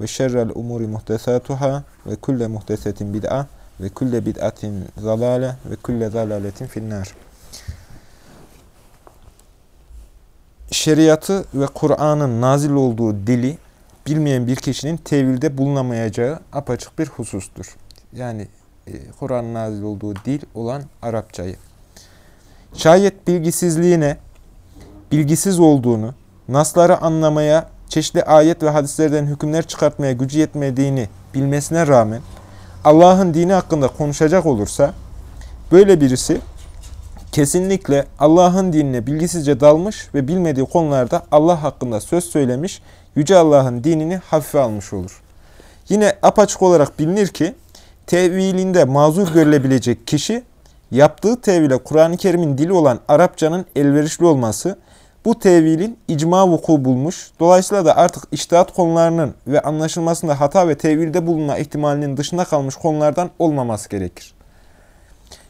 ve şerrel umuri muhtesatuhâ ve kulle muhtesetin bid'a ve kulle bid'atin zalale ve kulle zalaletin finnâr. Şeriatı ve Kur'an'ın nazil olduğu dili bilmeyen bir kişinin tevilde bulunamayacağı apaçık bir husustur. Yani e, Kur'an'ın nazil olduğu dil olan Arapçayı. Şayet bilgisizliğine, bilgisiz olduğunu, nasları anlamaya çeşitli ayet ve hadislerden hükümler çıkartmaya gücü yetmediğini bilmesine rağmen Allah'ın dini hakkında konuşacak olursa böyle birisi kesinlikle Allah'ın dinine bilgisizce dalmış ve bilmediği konularda Allah hakkında söz söylemiş, Yüce Allah'ın dinini hafife almış olur. Yine apaçık olarak bilinir ki tevilinde mazur görülebilecek kişi yaptığı tevile Kur'an-ı Kerim'in dili olan Arapçanın elverişli olması bu tevilin icma vuku bulmuş, dolayısıyla da artık iştihat konularının ve anlaşılmasında hata ve tevilde bulunma ihtimalinin dışında kalmış konulardan olmaması gerekir.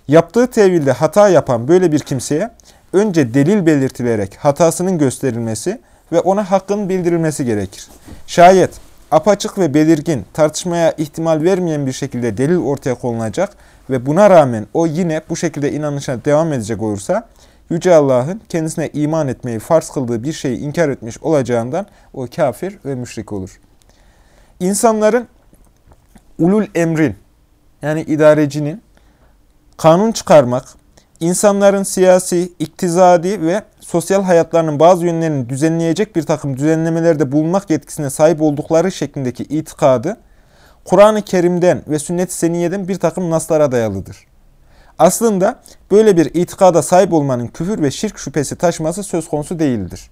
Yaptığı tevilde hata yapan böyle bir kimseye önce delil belirtilerek hatasının gösterilmesi ve ona hakkın bildirilmesi gerekir. Şayet apaçık ve belirgin, tartışmaya ihtimal vermeyen bir şekilde delil ortaya konulacak ve buna rağmen o yine bu şekilde inanışına devam edecek olursa, Yüce Allah'ın kendisine iman etmeyi farz kıldığı bir şeyi inkar etmiş olacağından o kafir ve müşrik olur. İnsanların ulul emrin yani idarecinin kanun çıkarmak, insanların siyasi, iktizadi ve sosyal hayatlarının bazı yönlerini düzenleyecek bir takım düzenlemelerde bulunmak yetkisine sahip oldukları şeklindeki itikadı, Kur'an-ı Kerim'den ve sünnet-i seniyeden bir takım naslara dayalıdır. Aslında böyle bir itikada sahip olmanın küfür ve şirk şüphesi taşıması söz konusu değildir.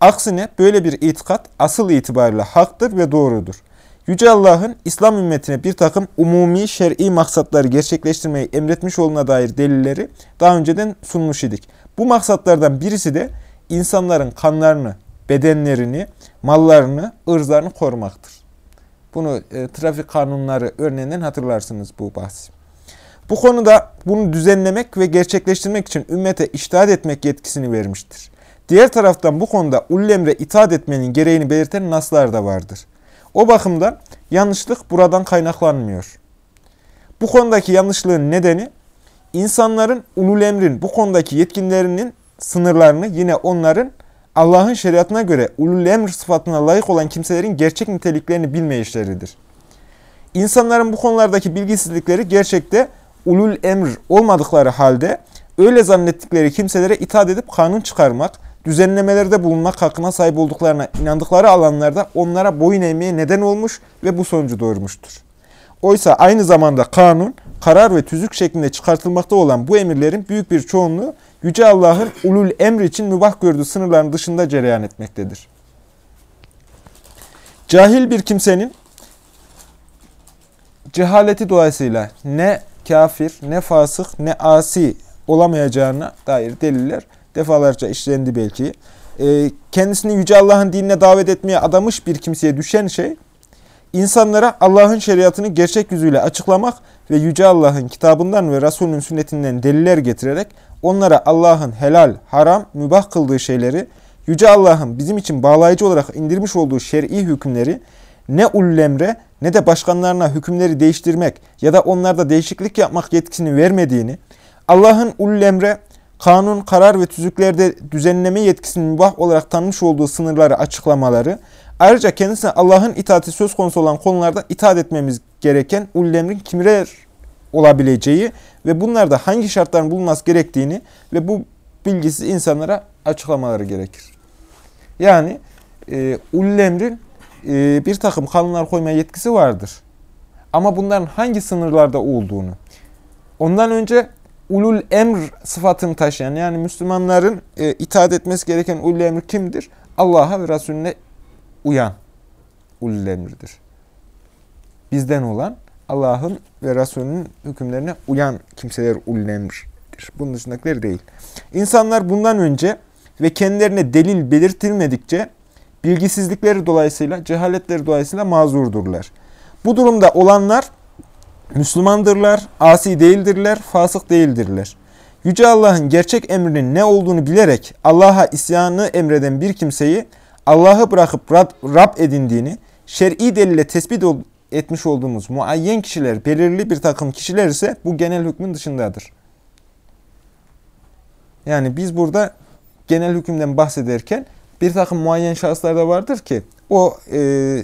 Aksine böyle bir itikat asıl itibariyle haktır ve doğrudur. Yüce Allah'ın İslam ümmetine bir takım umumi şer'i maksatları gerçekleştirmeyi emretmiş olduğuna dair delilleri daha önceden sunmuş idik. Bu maksatlardan birisi de insanların kanlarını, bedenlerini, mallarını, ırzlarını korumaktır. Bunu e, trafik kanunları örneğinden hatırlarsınız bu bahsi. Bu konuda bunu düzenlemek ve gerçekleştirmek için ümmete iştahat etmek yetkisini vermiştir. Diğer taraftan bu konuda ullemre itaat etmenin gereğini belirten naslar da vardır. O bakımdan yanlışlık buradan kaynaklanmıyor. Bu konudaki yanlışlığın nedeni insanların ulul emrin bu konudaki yetkinlerinin sınırlarını yine onların Allah'ın şeriatına göre ulul emr sıfatına layık olan kimselerin gerçek niteliklerini bilmeyişleridir. İnsanların bu konulardaki bilgisizlikleri gerçekte ulul emr olmadıkları halde öyle zannettikleri kimselere itaat edip kanun çıkarmak, düzenlemelerde bulunmak hakkına sahip olduklarına inandıkları alanlarda onlara boyun eğmeye neden olmuş ve bu sonucu doğurmuştur. Oysa aynı zamanda kanun, karar ve tüzük şeklinde çıkartılmakta olan bu emirlerin büyük bir çoğunluğu Yüce Allah'ın ulul emr için mübah gördüğü sınırların dışında cereyan etmektedir. Cahil bir kimsenin cehaleti dolayısıyla ne kafir, ne fasık, ne asi olamayacağına dair deliller defalarca işlendi belki. E, kendisini Yüce Allah'ın dinine davet etmeye adamış bir kimseye düşen şey, insanlara Allah'ın şeriatını gerçek yüzüyle açıklamak ve Yüce Allah'ın kitabından ve Resulünün sünnetinden deliller getirerek onlara Allah'ın helal, haram, mübah kıldığı şeyleri, Yüce Allah'ın bizim için bağlayıcı olarak indirmiş olduğu şer'i hükümleri ne ullemre ne de başkanlarına hükümleri değiştirmek ya da onlarda değişiklik yapmak yetkisini vermediğini, Allah'ın ullemre kanun, karar ve tüzüklerde düzenleme yetkisinin mübah olarak tanımış olduğu sınırları açıklamaları, ayrıca kendisine Allah'ın itaati söz konusu olan konularda itaat etmemiz gereken ullemrin kimler olabileceği ve bunlarda hangi şartların bulunması gerektiğini ve bu bilgisiz insanlara açıklamaları gerekir. Yani e, ullemrin e, bir takım kanunlar koymaya yetkisi vardır. Ama bunların hangi sınırlarda olduğunu, ondan önce ulul emr sıfatını taşıyan yani Müslümanların e, itaat etmesi gereken ulul emr kimdir? Allah'a ve Resulüne uyan ulul emirdir. Bizden olan Allah'ın ve Resulünün hükümlerine uyan kimseler ullemdir. Bunun dışındakiler değil. İnsanlar bundan önce ve kendilerine delil belirtilmedikçe bilgisizlikleri dolayısıyla, cehaletleri dolayısıyla mazurdurlar. Bu durumda olanlar Müslümandırlar, asi değildirler, fasık değildirler. Yüce Allah'ın gerçek emrinin ne olduğunu bilerek Allah'a isyanı emreden bir kimseyi Allah'ı bırakıp Rab, edindiğini, şer'i delile tespit etmiş olduğumuz muayyen kişiler, belirli bir takım kişiler ise bu genel hükmün dışındadır. Yani biz burada genel hükümden bahsederken bir takım muayyen şahıslar da vardır ki o e,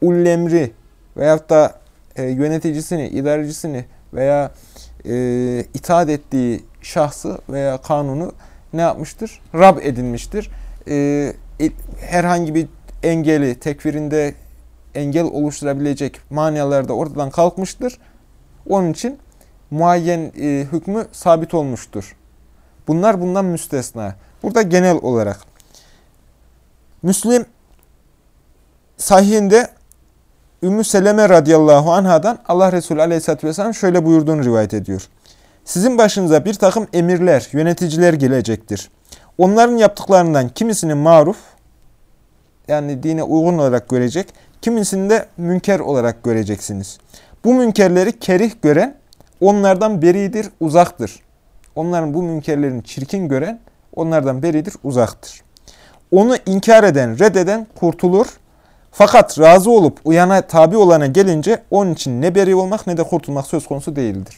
ullemri veyahut da e, yöneticisini, idarecisini veya e, itaat ettiği şahsı veya kanunu ne yapmıştır? Rab edinmiştir. E, herhangi bir engeli, tekfirinde engel oluşturabilecek manalar da ortadan kalkmıştır. Onun için muayyen e, hükmü sabit olmuştur. Bunlar bundan müstesna. Burada genel olarak. Müslim sahihinde Ümmü Seleme radıyallahu anhadan Allah Resulü aleyhisselatü vesselam şöyle buyurduğunu rivayet ediyor. Sizin başınıza bir takım emirler, yöneticiler gelecektir. Onların yaptıklarından kimisini maruf, yani dine uygun olarak görecek, kimisini de münker olarak göreceksiniz. Bu münkerleri kerih gören, onlardan beridir, uzaktır. Onların bu münkerlerini çirkin gören, onlardan beridir, uzaktır. Onu inkar eden, reddeden kurtulur, fakat razı olup uyana tabi olana gelince onun için ne beri olmak ne de kurtulmak söz konusu değildir.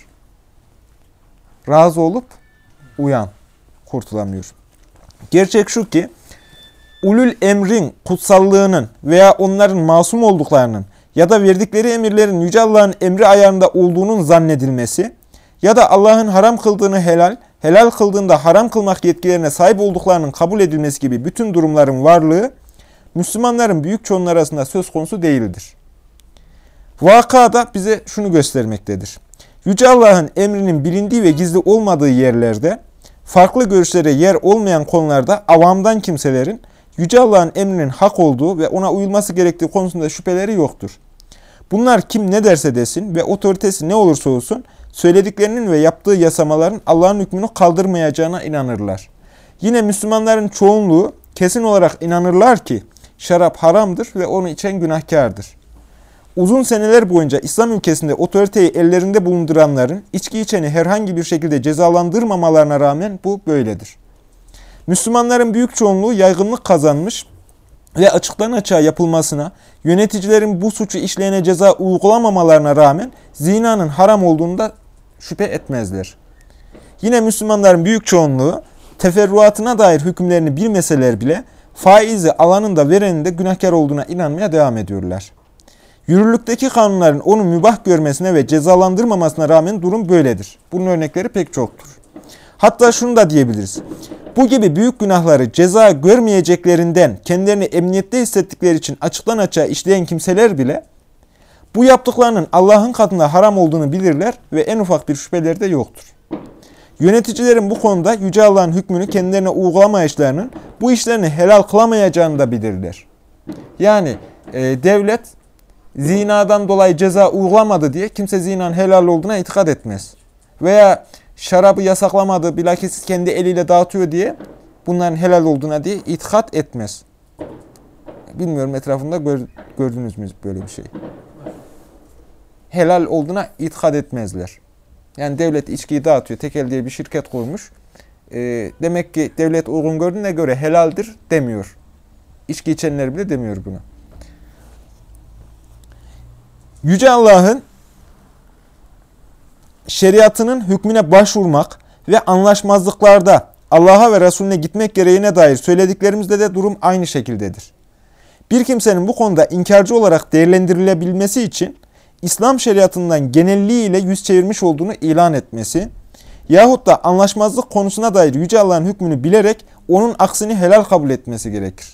Razı olup uyan, kurtulamıyor. Gerçek şu ki, ulul emrin kutsallığının veya onların masum olduklarının ya da verdikleri emirlerin Yüce Allah'ın emri ayarında olduğunun zannedilmesi ya da Allah'ın haram kıldığını helal, helal kıldığında haram kılmak yetkilerine sahip olduklarının kabul edilmesi gibi bütün durumların varlığı Müslümanların büyük çoğunluğu arasında söz konusu değildir. Vaka da bize şunu göstermektedir. Yüce Allah'ın emrinin bilindiği ve gizli olmadığı yerlerde, farklı görüşlere yer olmayan konularda avamdan kimselerin Yüce Allah'ın emrinin hak olduğu ve ona uyulması gerektiği konusunda şüpheleri yoktur. Bunlar kim ne derse desin ve otoritesi ne olursa olsun söylediklerinin ve yaptığı yasamaların Allah'ın hükmünü kaldırmayacağına inanırlar. Yine Müslümanların çoğunluğu kesin olarak inanırlar ki şarap haramdır ve onu içen günahkardır. Uzun seneler boyunca İslam ülkesinde otoriteyi ellerinde bulunduranların içki içeni herhangi bir şekilde cezalandırmamalarına rağmen bu böyledir. Müslümanların büyük çoğunluğu yaygınlık kazanmış ve açıktan açığa yapılmasına, yöneticilerin bu suçu işleyene ceza uygulamamalarına rağmen zinanın haram olduğunda şüphe etmezler. Yine Müslümanların büyük çoğunluğu teferruatına dair hükümlerini bilmeseler bile faizi alanında verenin de günahkar olduğuna inanmaya devam ediyorlar. Yürürlükteki kanunların onu mübah görmesine ve cezalandırmamasına rağmen durum böyledir. Bunun örnekleri pek çoktur. Hatta şunu da diyebiliriz. Bu gibi büyük günahları ceza görmeyeceklerinden kendilerini emniyette hissettikleri için açıktan açığa işleyen kimseler bile bu yaptıklarının Allah'ın katında haram olduğunu bilirler ve en ufak bir şüpheleri de yoktur. Yöneticilerin bu konuda Yüce Allah'ın hükmünü kendilerine uygulamayışlarının bu işlerini helal kılamayacağını da bilirler. Yani e, devlet zinadan dolayı ceza uygulamadı diye kimse zinanın helal olduğuna itikad etmez. Veya şarabı yasaklamadı, bilakis kendi eliyle dağıtıyor diye bunların helal olduğuna diye itikat etmez. Bilmiyorum etrafında gör, gördünüz mü böyle bir şey. Helal olduğuna itikad etmezler. Yani devlet içkiyi dağıtıyor. Tekel diye bir şirket kurmuş. E, demek ki devlet uygun gördüğüne göre helaldir demiyor. İçki içenler bile demiyor bunu. Yüce Allah'ın şeriatının hükmüne başvurmak ve anlaşmazlıklarda Allah'a ve Resulüne gitmek gereğine dair söylediklerimizde de durum aynı şekildedir. Bir kimsenin bu konuda inkarcı olarak değerlendirilebilmesi için İslam şeriatından genelliğiyle yüz çevirmiş olduğunu ilan etmesi yahut da anlaşmazlık konusuna dair Yüce Allah'ın hükmünü bilerek onun aksini helal kabul etmesi gerekir.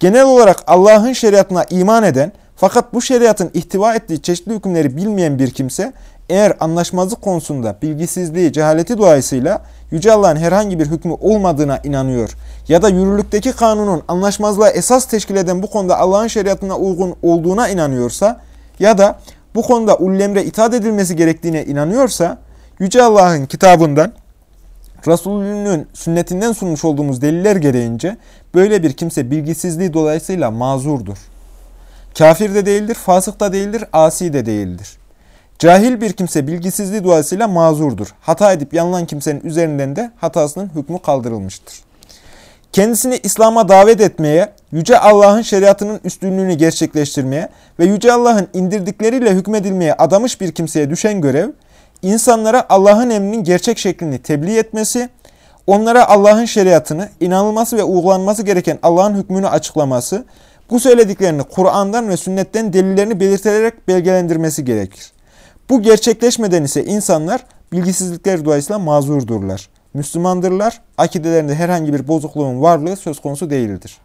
Genel olarak Allah'ın şeriatına iman eden fakat bu şeriatın ihtiva ettiği çeşitli hükümleri bilmeyen bir kimse eğer anlaşmazlık konusunda bilgisizliği, cehaleti dolayısıyla Yüce Allah'ın herhangi bir hükmü olmadığına inanıyor ya da yürürlükteki kanunun anlaşmazlığa esas teşkil eden bu konuda Allah'ın şeriatına uygun olduğuna inanıyorsa ya da bu konuda ullemre itaat edilmesi gerektiğine inanıyorsa, Yüce Allah'ın kitabından, Resulünün sünnetinden sunmuş olduğumuz deliller gereğince böyle bir kimse bilgisizliği dolayısıyla mazurdur. Kafir de değildir, fasık da değildir, asi de değildir. Cahil bir kimse bilgisizliği dolayısıyla mazurdur. Hata edip yanılan kimsenin üzerinden de hatasının hükmü kaldırılmıştır. Kendisini İslam'a davet etmeye, Yüce Allah'ın şeriatının üstünlüğünü gerçekleştirmeye ve Yüce Allah'ın indirdikleriyle hükmedilmeye adamış bir kimseye düşen görev, insanlara Allah'ın emrinin gerçek şeklini tebliğ etmesi, onlara Allah'ın şeriatını, inanılması ve uygulanması gereken Allah'ın hükmünü açıklaması, bu söylediklerini Kur'an'dan ve sünnetten delillerini belirterek belgelendirmesi gerekir. Bu gerçekleşmeden ise insanlar bilgisizlikleri dolayısıyla mazurdurlar. Müslümandırlar, akidelerinde herhangi bir bozukluğun varlığı söz konusu değildir.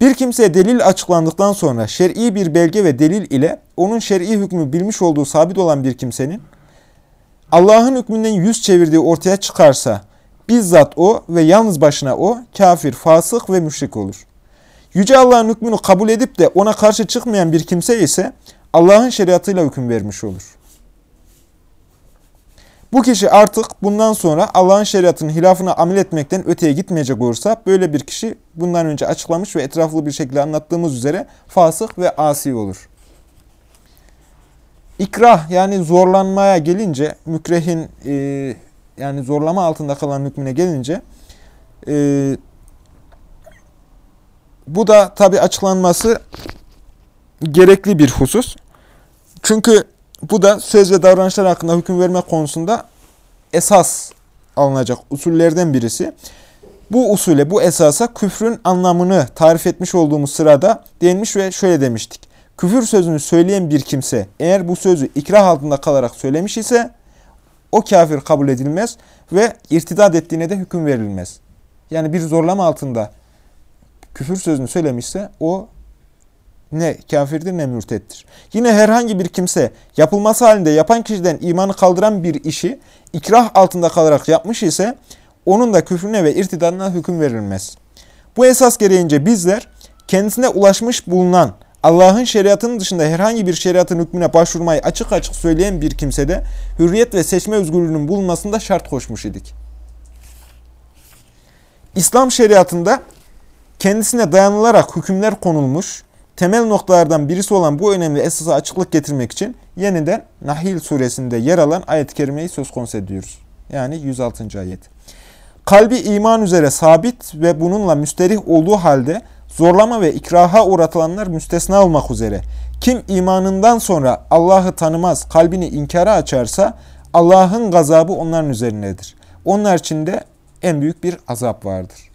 Bir kimseye delil açıklandıktan sonra şer'i bir belge ve delil ile onun şer'i hükmü bilmiş olduğu sabit olan bir kimsenin Allah'ın hükmünden yüz çevirdiği ortaya çıkarsa bizzat o ve yalnız başına o kafir, fasık ve müşrik olur. Yüce Allah'ın hükmünü kabul edip de ona karşı çıkmayan bir kimse ise Allah'ın şeriatıyla hüküm vermiş olur. Bu kişi artık bundan sonra Allah'ın şeriatının hilafına amel etmekten öteye gitmeyecek olursa böyle bir kişi bundan önce açıklamış ve etraflı bir şekilde anlattığımız üzere fasık ve asi olur. İkrah yani zorlanmaya gelince, mükrehin e, yani zorlama altında kalan hükmüne gelince e, bu da tabi açıklanması gerekli bir husus. Çünkü bu da söz ve davranışlar hakkında hüküm verme konusunda esas alınacak usullerden birisi. Bu usule, bu esasa küfrün anlamını tarif etmiş olduğumuz sırada değinmiş ve şöyle demiştik. Küfür sözünü söyleyen bir kimse eğer bu sözü ikrah altında kalarak söylemiş ise o kafir kabul edilmez ve irtidat ettiğine de hüküm verilmez. Yani bir zorlama altında küfür sözünü söylemişse o ne kafirdir ne mürtettir. Yine herhangi bir kimse yapılması halinde yapan kişiden imanı kaldıran bir işi ikrah altında kalarak yapmış ise onun da küfrüne ve irtidadına hüküm verilmez. Bu esas gereğince bizler kendisine ulaşmış bulunan Allah'ın şeriatının dışında herhangi bir şeriatın hükmüne başvurmayı açık açık söyleyen bir kimsede hürriyet ve seçme özgürlüğünün bulunmasında şart koşmuş idik. İslam şeriatında kendisine dayanılarak hükümler konulmuş, temel noktalardan birisi olan bu önemli esasa açıklık getirmek için yeniden Nahil suresinde yer alan ayet-i kerimeyi söz konusu ediyoruz. Yani 106. ayet. Kalbi iman üzere sabit ve bununla müsterih olduğu halde zorlama ve ikraha uğratılanlar müstesna olmak üzere. Kim imanından sonra Allah'ı tanımaz, kalbini inkara açarsa Allah'ın gazabı onların üzerindedir. Onlar için de en büyük bir azap vardır.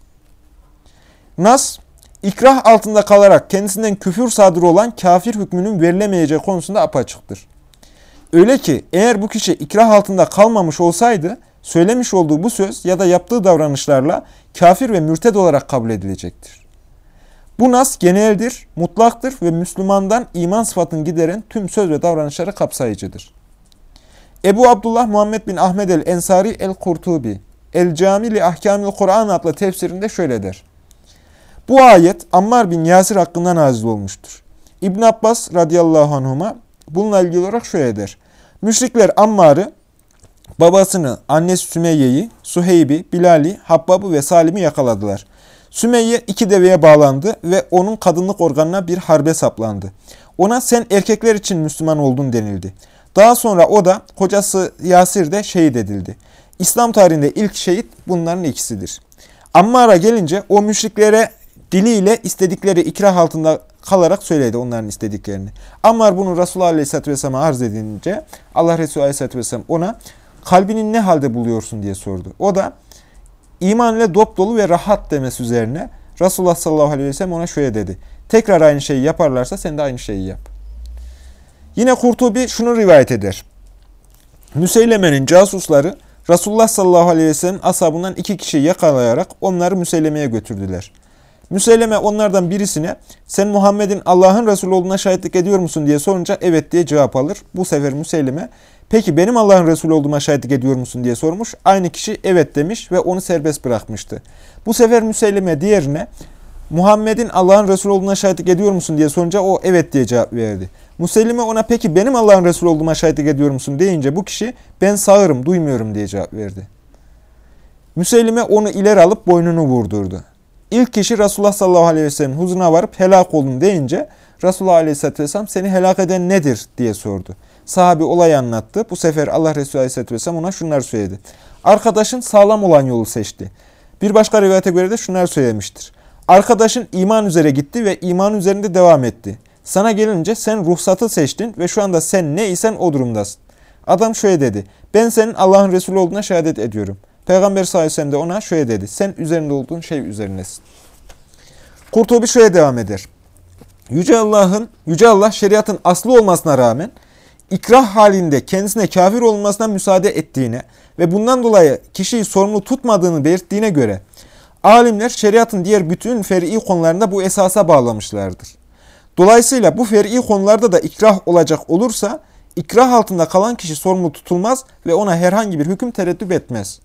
Nas, ikrah altında kalarak kendisinden küfür sadır olan kafir hükmünün verilemeyeceği konusunda apaçıktır. Öyle ki eğer bu kişi ikrah altında kalmamış olsaydı söylemiş olduğu bu söz ya da yaptığı davranışlarla kafir ve mürted olarak kabul edilecektir. Bu nas geneldir, mutlaktır ve Müslümandan iman sıfatını gideren tüm söz ve davranışları kapsayıcıdır. Ebu Abdullah Muhammed bin Ahmed el-Ensari el-Kurtubi, El-Cami li Ahkamil Kur'an adlı tefsirinde şöyle der. Bu ayet Ammar bin Yasir hakkında nazil olmuştur. İbn Abbas radıyallahu anhuma bununla ilgili olarak şöyle der. Müşrikler Ammar'ı, babasını, annesi Sümeyye'yi, Suheyb'i, Bilal'i, Habbab'ı ve Salim'i yakaladılar. Sümeyye iki deveye bağlandı ve onun kadınlık organına bir harbe saplandı. Ona sen erkekler için Müslüman oldun denildi. Daha sonra o da kocası Yasir de şehit edildi. İslam tarihinde ilk şehit bunların ikisidir. Ammar'a gelince o müşriklere diliyle istedikleri ikrah altında kalarak söyledi onların istediklerini. Ammar bunu Resulullah Aleyhisselatü Vesselam'a arz edince Allah Resulü Aleyhisselatü Vesselam ona kalbinin ne halde buluyorsun diye sordu. O da iman ile dop dolu ve rahat demesi üzerine Resulullah sallallahu aleyhi ve ona şöyle dedi. Tekrar aynı şeyi yaparlarsa sen de aynı şeyi yap. Yine Kurtubi şunu rivayet eder. Müseyleme'nin casusları Resulullah sallallahu aleyhi ve sellem ashabından iki kişiyi yakalayarak onları Müseyleme'ye götürdüler. Müselleme onlardan birisine sen Muhammed'in Allah'ın Resulü olduğuna şahitlik ediyor musun diye sorunca evet diye cevap alır. Bu sefer Müselleme peki benim Allah'ın Resulü olduğuma şahitlik ediyor musun diye sormuş. Aynı kişi evet demiş ve onu serbest bırakmıştı. Bu sefer Müselleme diğerine Muhammed'in Allah'ın Resulü olduğuna şahitlik ediyor musun diye sorunca o evet diye cevap verdi. Musellime ona peki benim Allah'ın Resulü olduğuma şahitlik ediyor musun deyince bu kişi ben sağırım duymuyorum diye cevap verdi. Müseylime onu ileri alıp boynunu vurdurdu. İlk kişi Resulullah sallallahu aleyhi ve sellem'in huzuruna varıp helak oldum deyince Resulullah aleyhisselatü vesselam seni helak eden nedir diye sordu. Sahabi olayı anlattı. Bu sefer Allah Resulü aleyhisselatü vesselam ona şunları söyledi. Arkadaşın sağlam olan yolu seçti. Bir başka rivayete göre de şunları söylemiştir. Arkadaşın iman üzere gitti ve iman üzerinde devam etti. Sana gelince sen ruhsatı seçtin ve şu anda sen ne isen o durumdasın. Adam şöyle dedi. Ben senin Allah'ın Resulü olduğuna şehadet ediyorum. Peygamber sallallahu aleyhi ve sellem de ona şöyle dedi. Sen üzerinde olduğun şey üzerindesin. Kurtubi şöyle devam eder. Yüce Allah'ın, Yüce Allah şeriatın aslı olmasına rağmen ikrah halinde kendisine kafir olmasına müsaade ettiğine ve bundan dolayı kişiyi sorumlu tutmadığını belirttiğine göre alimler şeriatın diğer bütün fer'i konularında bu esasa bağlamışlardır. Dolayısıyla bu fer'i konularda da ikrah olacak olursa ikrah altında kalan kişi sorumlu tutulmaz ve ona herhangi bir hüküm tereddüt etmez.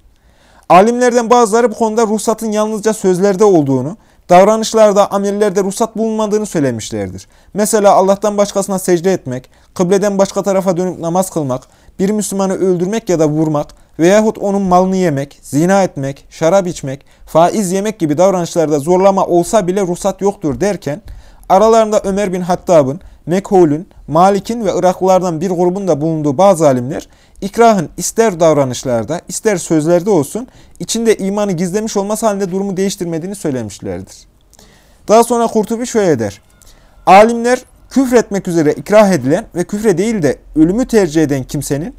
Alimlerden bazıları bu konuda ruhsatın yalnızca sözlerde olduğunu, davranışlarda, amellerde ruhsat bulunmadığını söylemişlerdir. Mesela Allah'tan başkasına secde etmek, kıbleden başka tarafa dönüp namaz kılmak, bir Müslümanı öldürmek ya da vurmak veyahut onun malını yemek, zina etmek, şarap içmek, faiz yemek gibi davranışlarda zorlama olsa bile ruhsat yoktur derken, aralarında Ömer bin Hattab'ın, Mekhul'ün, Malik'in ve Iraklılardan bir grubun da bulunduğu bazı alimler, ikrahın ister davranışlarda, ister sözlerde olsun, içinde imanı gizlemiş olması halinde durumu değiştirmediğini söylemişlerdir. Daha sonra Kurtubi şöyle der. Alimler küfretmek üzere ikrah edilen ve küfre değil de ölümü tercih eden kimsenin,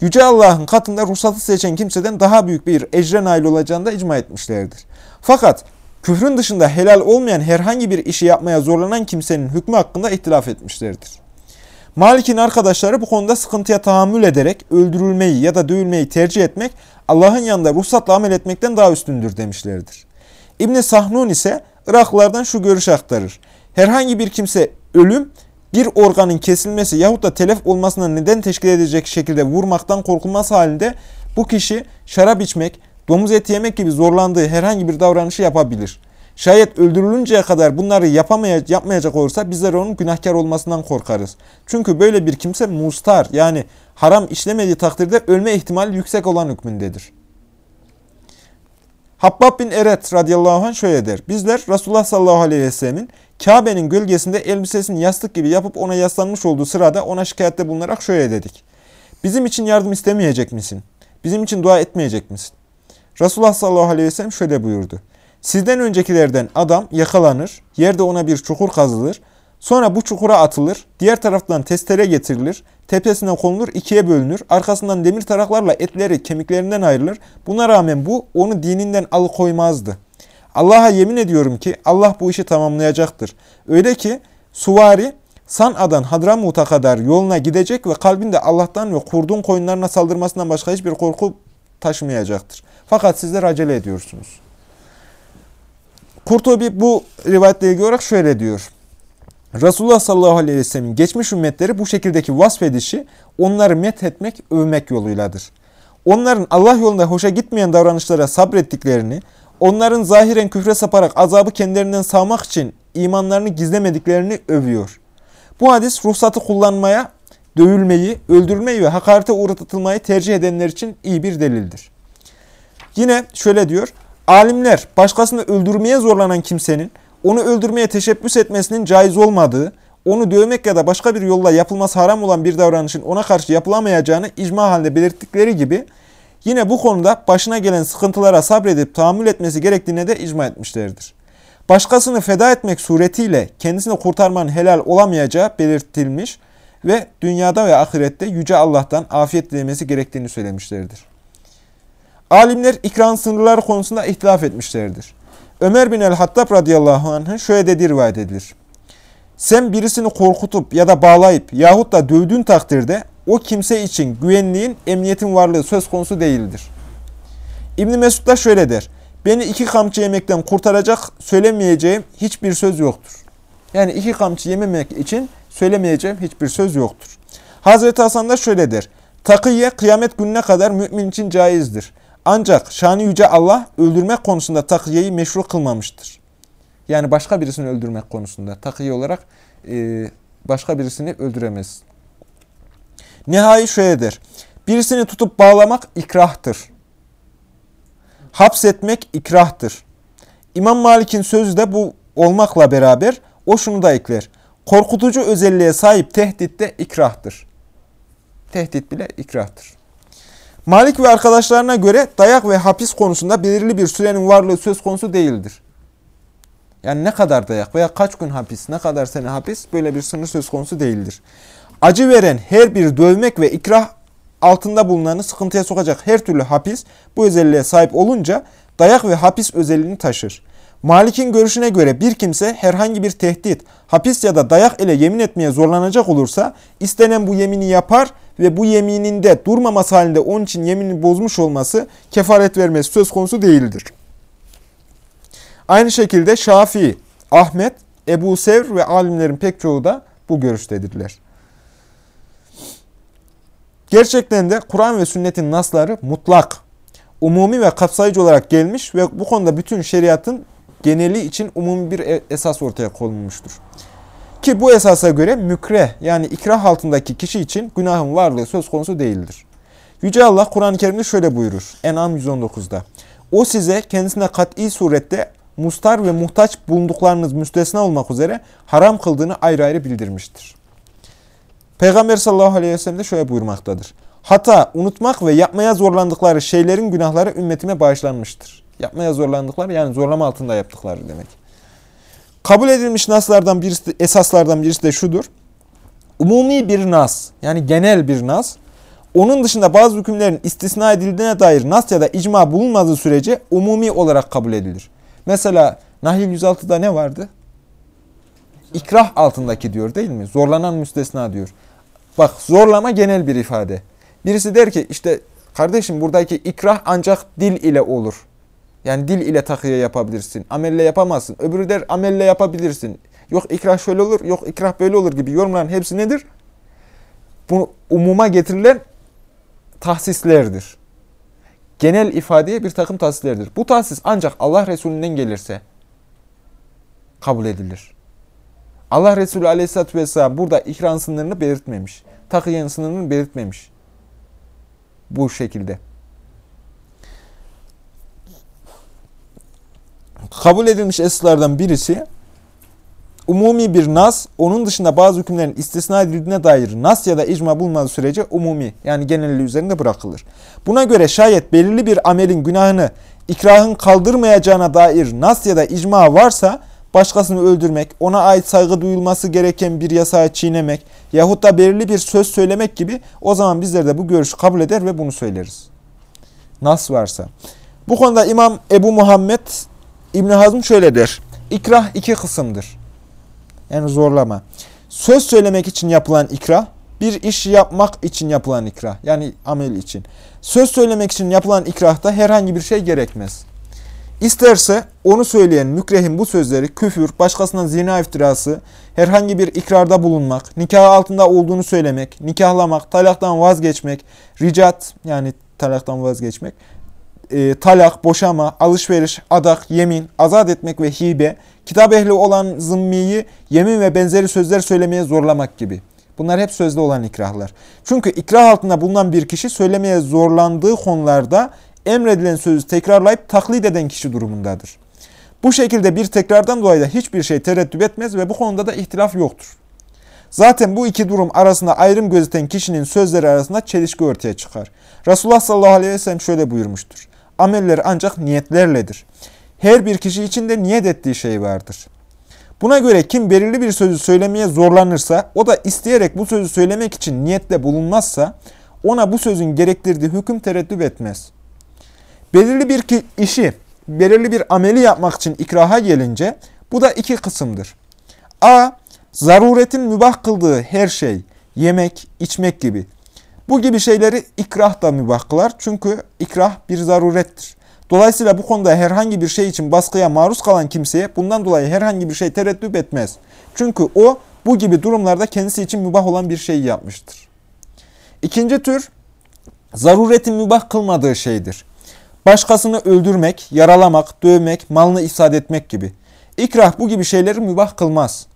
Yüce Allah'ın katında ruhsatı seçen kimseden daha büyük bir ecre nail olacağını icma etmişlerdir. Fakat küfrün dışında helal olmayan herhangi bir işi yapmaya zorlanan kimsenin hükmü hakkında ihtilaf etmişlerdir. Malik'in arkadaşları bu konuda sıkıntıya tahammül ederek öldürülmeyi ya da dövülmeyi tercih etmek Allah'ın yanında ruhsatla amel etmekten daha üstündür demişlerdir. İbn Sahnun ise Iraklılardan şu görüş aktarır. Herhangi bir kimse ölüm bir organın kesilmesi yahut da telef olmasına neden teşkil edecek şekilde vurmaktan korkulması halinde bu kişi şarap içmek, domuz eti yemek gibi zorlandığı herhangi bir davranışı yapabilir. Şayet öldürülünceye kadar bunları yapamayacak, yapmayacak olursa bizler onun günahkar olmasından korkarız. Çünkü böyle bir kimse mustar yani haram işlemediği takdirde ölme ihtimali yüksek olan hükmündedir. Habbab bin Eret radıyallahu anh şöyle der. Bizler Resulullah sallallahu aleyhi ve sellemin Kabe'nin gölgesinde elbisesini yastık gibi yapıp ona yaslanmış olduğu sırada ona şikayette bulunarak şöyle dedik. Bizim için yardım istemeyecek misin? Bizim için dua etmeyecek misin? Resulullah sallallahu aleyhi ve sellem şöyle buyurdu. Sizden öncekilerden adam yakalanır, yerde ona bir çukur kazılır, sonra bu çukura atılır, diğer taraftan testere getirilir, tepesine konulur, ikiye bölünür, arkasından demir taraklarla etleri kemiklerinden ayrılır. Buna rağmen bu onu dininden alıkoymazdı. Allah'a yemin ediyorum ki Allah bu işi tamamlayacaktır. Öyle ki suvari San'a'dan Hadramut'a kadar yoluna gidecek ve kalbinde Allah'tan ve kurdun koyunlarına saldırmasından başka hiçbir korku taşımayacaktır. Fakat sizler acele ediyorsunuz. Kurtubi bu rivayetle ilgili olarak şöyle diyor. Resulullah sallallahu aleyhi ve sellem'in geçmiş ümmetleri bu şekildeki vasfedişi onları met etmek, övmek yoluyladır. Onların Allah yolunda hoşa gitmeyen davranışlara sabrettiklerini, onların zahiren küfre saparak azabı kendilerinden sağmak için imanlarını gizlemediklerini övüyor. Bu hadis ruhsatı kullanmaya, dövülmeyi, öldürmeyi ve hakarete uğratılmayı tercih edenler için iyi bir delildir. Yine şöyle diyor, alimler başkasını öldürmeye zorlanan kimsenin onu öldürmeye teşebbüs etmesinin caiz olmadığı, onu dövmek ya da başka bir yolla yapılması haram olan bir davranışın ona karşı yapılamayacağını icma halinde belirttikleri gibi yine bu konuda başına gelen sıkıntılara sabredip tahammül etmesi gerektiğine de icma etmişlerdir. Başkasını feda etmek suretiyle kendisini kurtarmanın helal olamayacağı belirtilmiş ve dünyada ve ahirette Yüce Allah'tan afiyet dilemesi gerektiğini söylemişlerdir. Alimler ikram sınırları konusunda ihtilaf etmişlerdir. Ömer bin el-Hattab radıyallahu anh'ın şöyle dediği rivayet edilir. Sen birisini korkutup ya da bağlayıp yahut da dövdüğün takdirde o kimse için güvenliğin, emniyetin varlığı söz konusu değildir. İbn Mesud da şöyle der. Beni iki kamçı yemekten kurtaracak söylemeyeceğim hiçbir söz yoktur. Yani iki kamçı yememek için söylemeyeceğim hiçbir söz yoktur. Hazreti Hasan da şöyle der. Takiye kıyamet gününe kadar mümin için caizdir. Ancak şanı yüce Allah öldürmek konusunda takiyeyi meşru kılmamıştır. Yani başka birisini öldürmek konusunda. Takiye olarak e, başka birisini öldüremez. Nihai şöyle der. Birisini tutup bağlamak ikrahtır. Hapsetmek ikrahtır. İmam Malik'in sözü de bu olmakla beraber o şunu da ekler. Korkutucu özelliğe sahip tehdit de ikrahtır. Tehdit bile ikrahtır. Malik ve arkadaşlarına göre dayak ve hapis konusunda belirli bir sürenin varlığı söz konusu değildir. Yani ne kadar dayak veya kaç gün hapis, ne kadar sene hapis böyle bir sınır söz konusu değildir. Acı veren her bir dövmek ve ikrah altında bulunanı sıkıntıya sokacak her türlü hapis bu özelliğe sahip olunca dayak ve hapis özelliğini taşır. Malik'in görüşüne göre bir kimse herhangi bir tehdit, hapis ya da dayak ile yemin etmeye zorlanacak olursa istenen bu yemini yapar ve bu yemininde durmaması halinde onun için yemini bozmuş olması kefaret vermesi söz konusu değildir. Aynı şekilde Şafii, Ahmet, Ebu Sevr ve alimlerin pek çoğu da bu görüştedirler. Gerçekten de Kur'an ve sünnetin nasları mutlak, umumi ve kapsayıcı olarak gelmiş ve bu konuda bütün şeriatın geneli için umumi bir e- esas ortaya konulmuştur. Ki bu esasa göre mükre yani ikrah altındaki kişi için günahın varlığı söz konusu değildir. Yüce Allah Kur'an-ı Kerim'de şöyle buyurur. En'am 119'da. O size kendisine kat'i surette mustar ve muhtaç bulunduklarınız müstesna olmak üzere haram kıldığını ayrı ayrı bildirmiştir. Peygamber sallallahu aleyhi ve sellem de şöyle buyurmaktadır. Hata, unutmak ve yapmaya zorlandıkları şeylerin günahları ümmetime bağışlanmıştır. Yapmaya zorlandıkları yani zorlama altında yaptıkları demek. Kabul edilmiş naslardan birisi, esaslardan birisi de şudur. Umumi bir nas, yani genel bir nas, onun dışında bazı hükümlerin istisna edildiğine dair nas ya da icma bulunmadığı sürece umumi olarak kabul edilir. Mesela Nahil 106'da ne vardı? İkrah altındaki diyor değil mi? Zorlanan müstesna diyor. Bak zorlama genel bir ifade. Birisi der ki işte kardeşim buradaki ikrah ancak dil ile olur. Yani dil ile takiye yapabilirsin. Amelle yapamazsın. Öbürü der amelle yapabilirsin. Yok ikrah şöyle olur, yok ikrah böyle olur gibi yorumların hepsi nedir? Bu umuma getirilen tahsislerdir. Genel ifadeye bir takım tahsislerdir. Bu tahsis ancak Allah Resulü'nden gelirse kabul edilir. Allah Resulü Aleyhisselatü Vesselam burada ikran sınırını belirtmemiş. Takiyenin sınırını belirtmemiş. Bu şekilde. Kabul edilmiş esaslardan birisi umumi bir nas, onun dışında bazı hükümlerin istisna edildiğine dair nas ya da icma bulmadığı sürece umumi yani genelliği üzerinde bırakılır. Buna göre şayet belirli bir amelin günahını ikrahın kaldırmayacağına dair nas ya da icma varsa başkasını öldürmek, ona ait saygı duyulması gereken bir yasağı çiğnemek yahut da belirli bir söz söylemek gibi o zaman bizler de bu görüşü kabul eder ve bunu söyleriz. Nas varsa. Bu konuda İmam Ebu Muhammed İbn Hazm şöyle der. İkrah iki kısımdır. Yani zorlama. Söz söylemek için yapılan ikrah, bir iş yapmak için yapılan ikrah. Yani amel için. Söz söylemek için yapılan ikrahta herhangi bir şey gerekmez. İsterse onu söyleyen mükrehin bu sözleri küfür, başkasına zina iftirası, herhangi bir ikrarda bulunmak, nikah altında olduğunu söylemek, nikahlamak, talaktan vazgeçmek, ricat yani talaktan vazgeçmek, e, talak, boşama, alışveriş, adak, yemin, azat etmek ve hibe, kitap ehli olan zımmiyi yemin ve benzeri sözler söylemeye zorlamak gibi. Bunlar hep sözde olan ikrahlar. Çünkü ikrah altında bulunan bir kişi söylemeye zorlandığı konularda emredilen sözü tekrarlayıp taklit eden kişi durumundadır. Bu şekilde bir tekrardan dolayı da hiçbir şey tereddüt etmez ve bu konuda da ihtilaf yoktur. Zaten bu iki durum arasında ayrım gözeten kişinin sözleri arasında çelişki ortaya çıkar. Resulullah sallallahu aleyhi ve sellem şöyle buyurmuştur. Ameller ancak niyetlerledir. Her bir kişi için de niyet ettiği şey vardır. Buna göre kim belirli bir sözü söylemeye zorlanırsa, o da isteyerek bu sözü söylemek için niyetle bulunmazsa, ona bu sözün gerektirdiği hüküm tereddüt etmez. Belirli bir işi, belirli bir ameli yapmak için ikraha gelince, bu da iki kısımdır. A. Zaruretin mübah kıldığı her şey, yemek, içmek gibi. Bu gibi şeyleri ikrah da mübah kılar. Çünkü ikrah bir zarurettir. Dolayısıyla bu konuda herhangi bir şey için baskıya maruz kalan kimseye bundan dolayı herhangi bir şey tereddüt etmez. Çünkü o bu gibi durumlarda kendisi için mübah olan bir şeyi yapmıştır. İkinci tür zaruretin mübah kılmadığı şeydir. Başkasını öldürmek, yaralamak, dövmek, malını ifsad etmek gibi. İkrah bu gibi şeyleri mübah kılmaz.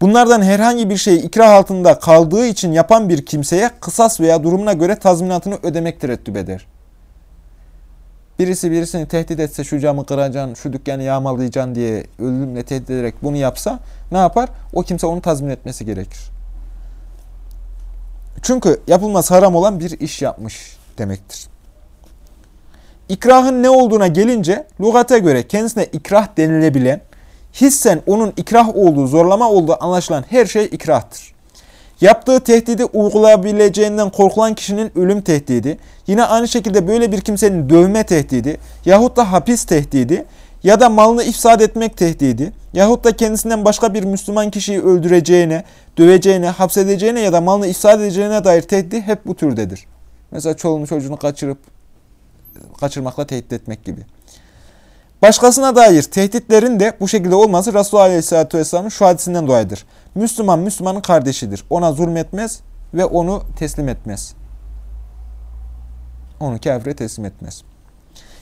Bunlardan herhangi bir şeyi ikrah altında kaldığı için yapan bir kimseye kısas veya durumuna göre tazminatını ödemek tereddüt eder. Birisi birisini tehdit etse şu camı kıracaksın, şu dükkanı yağmalayacaksın diye ölümle tehdit ederek bunu yapsa ne yapar? O kimse onu tazmin etmesi gerekir. Çünkü yapılması haram olan bir iş yapmış demektir. İkrahın ne olduğuna gelince lügate göre kendisine ikrah denilebilen, hissen onun ikrah olduğu, zorlama olduğu anlaşılan her şey ikrahtır. Yaptığı tehdidi uygulayabileceğinden korkulan kişinin ölüm tehdidi, yine aynı şekilde böyle bir kimsenin dövme tehdidi yahut da hapis tehdidi ya da malını ifsad etmek tehdidi yahut da kendisinden başka bir Müslüman kişiyi öldüreceğine, döveceğine, hapsedeceğine ya da malını ifsad edeceğine dair tehdit hep bu türdedir. Mesela çoluğunu çocuğunu kaçırıp kaçırmakla tehdit etmek gibi. Başkasına dair tehditlerin de bu şekilde olması Resulullah Aleyhisselatü Vesselam'ın şu hadisinden dolayıdır. Müslüman, Müslümanın kardeşidir. Ona zulmetmez ve onu teslim etmez. Onu kafire teslim etmez.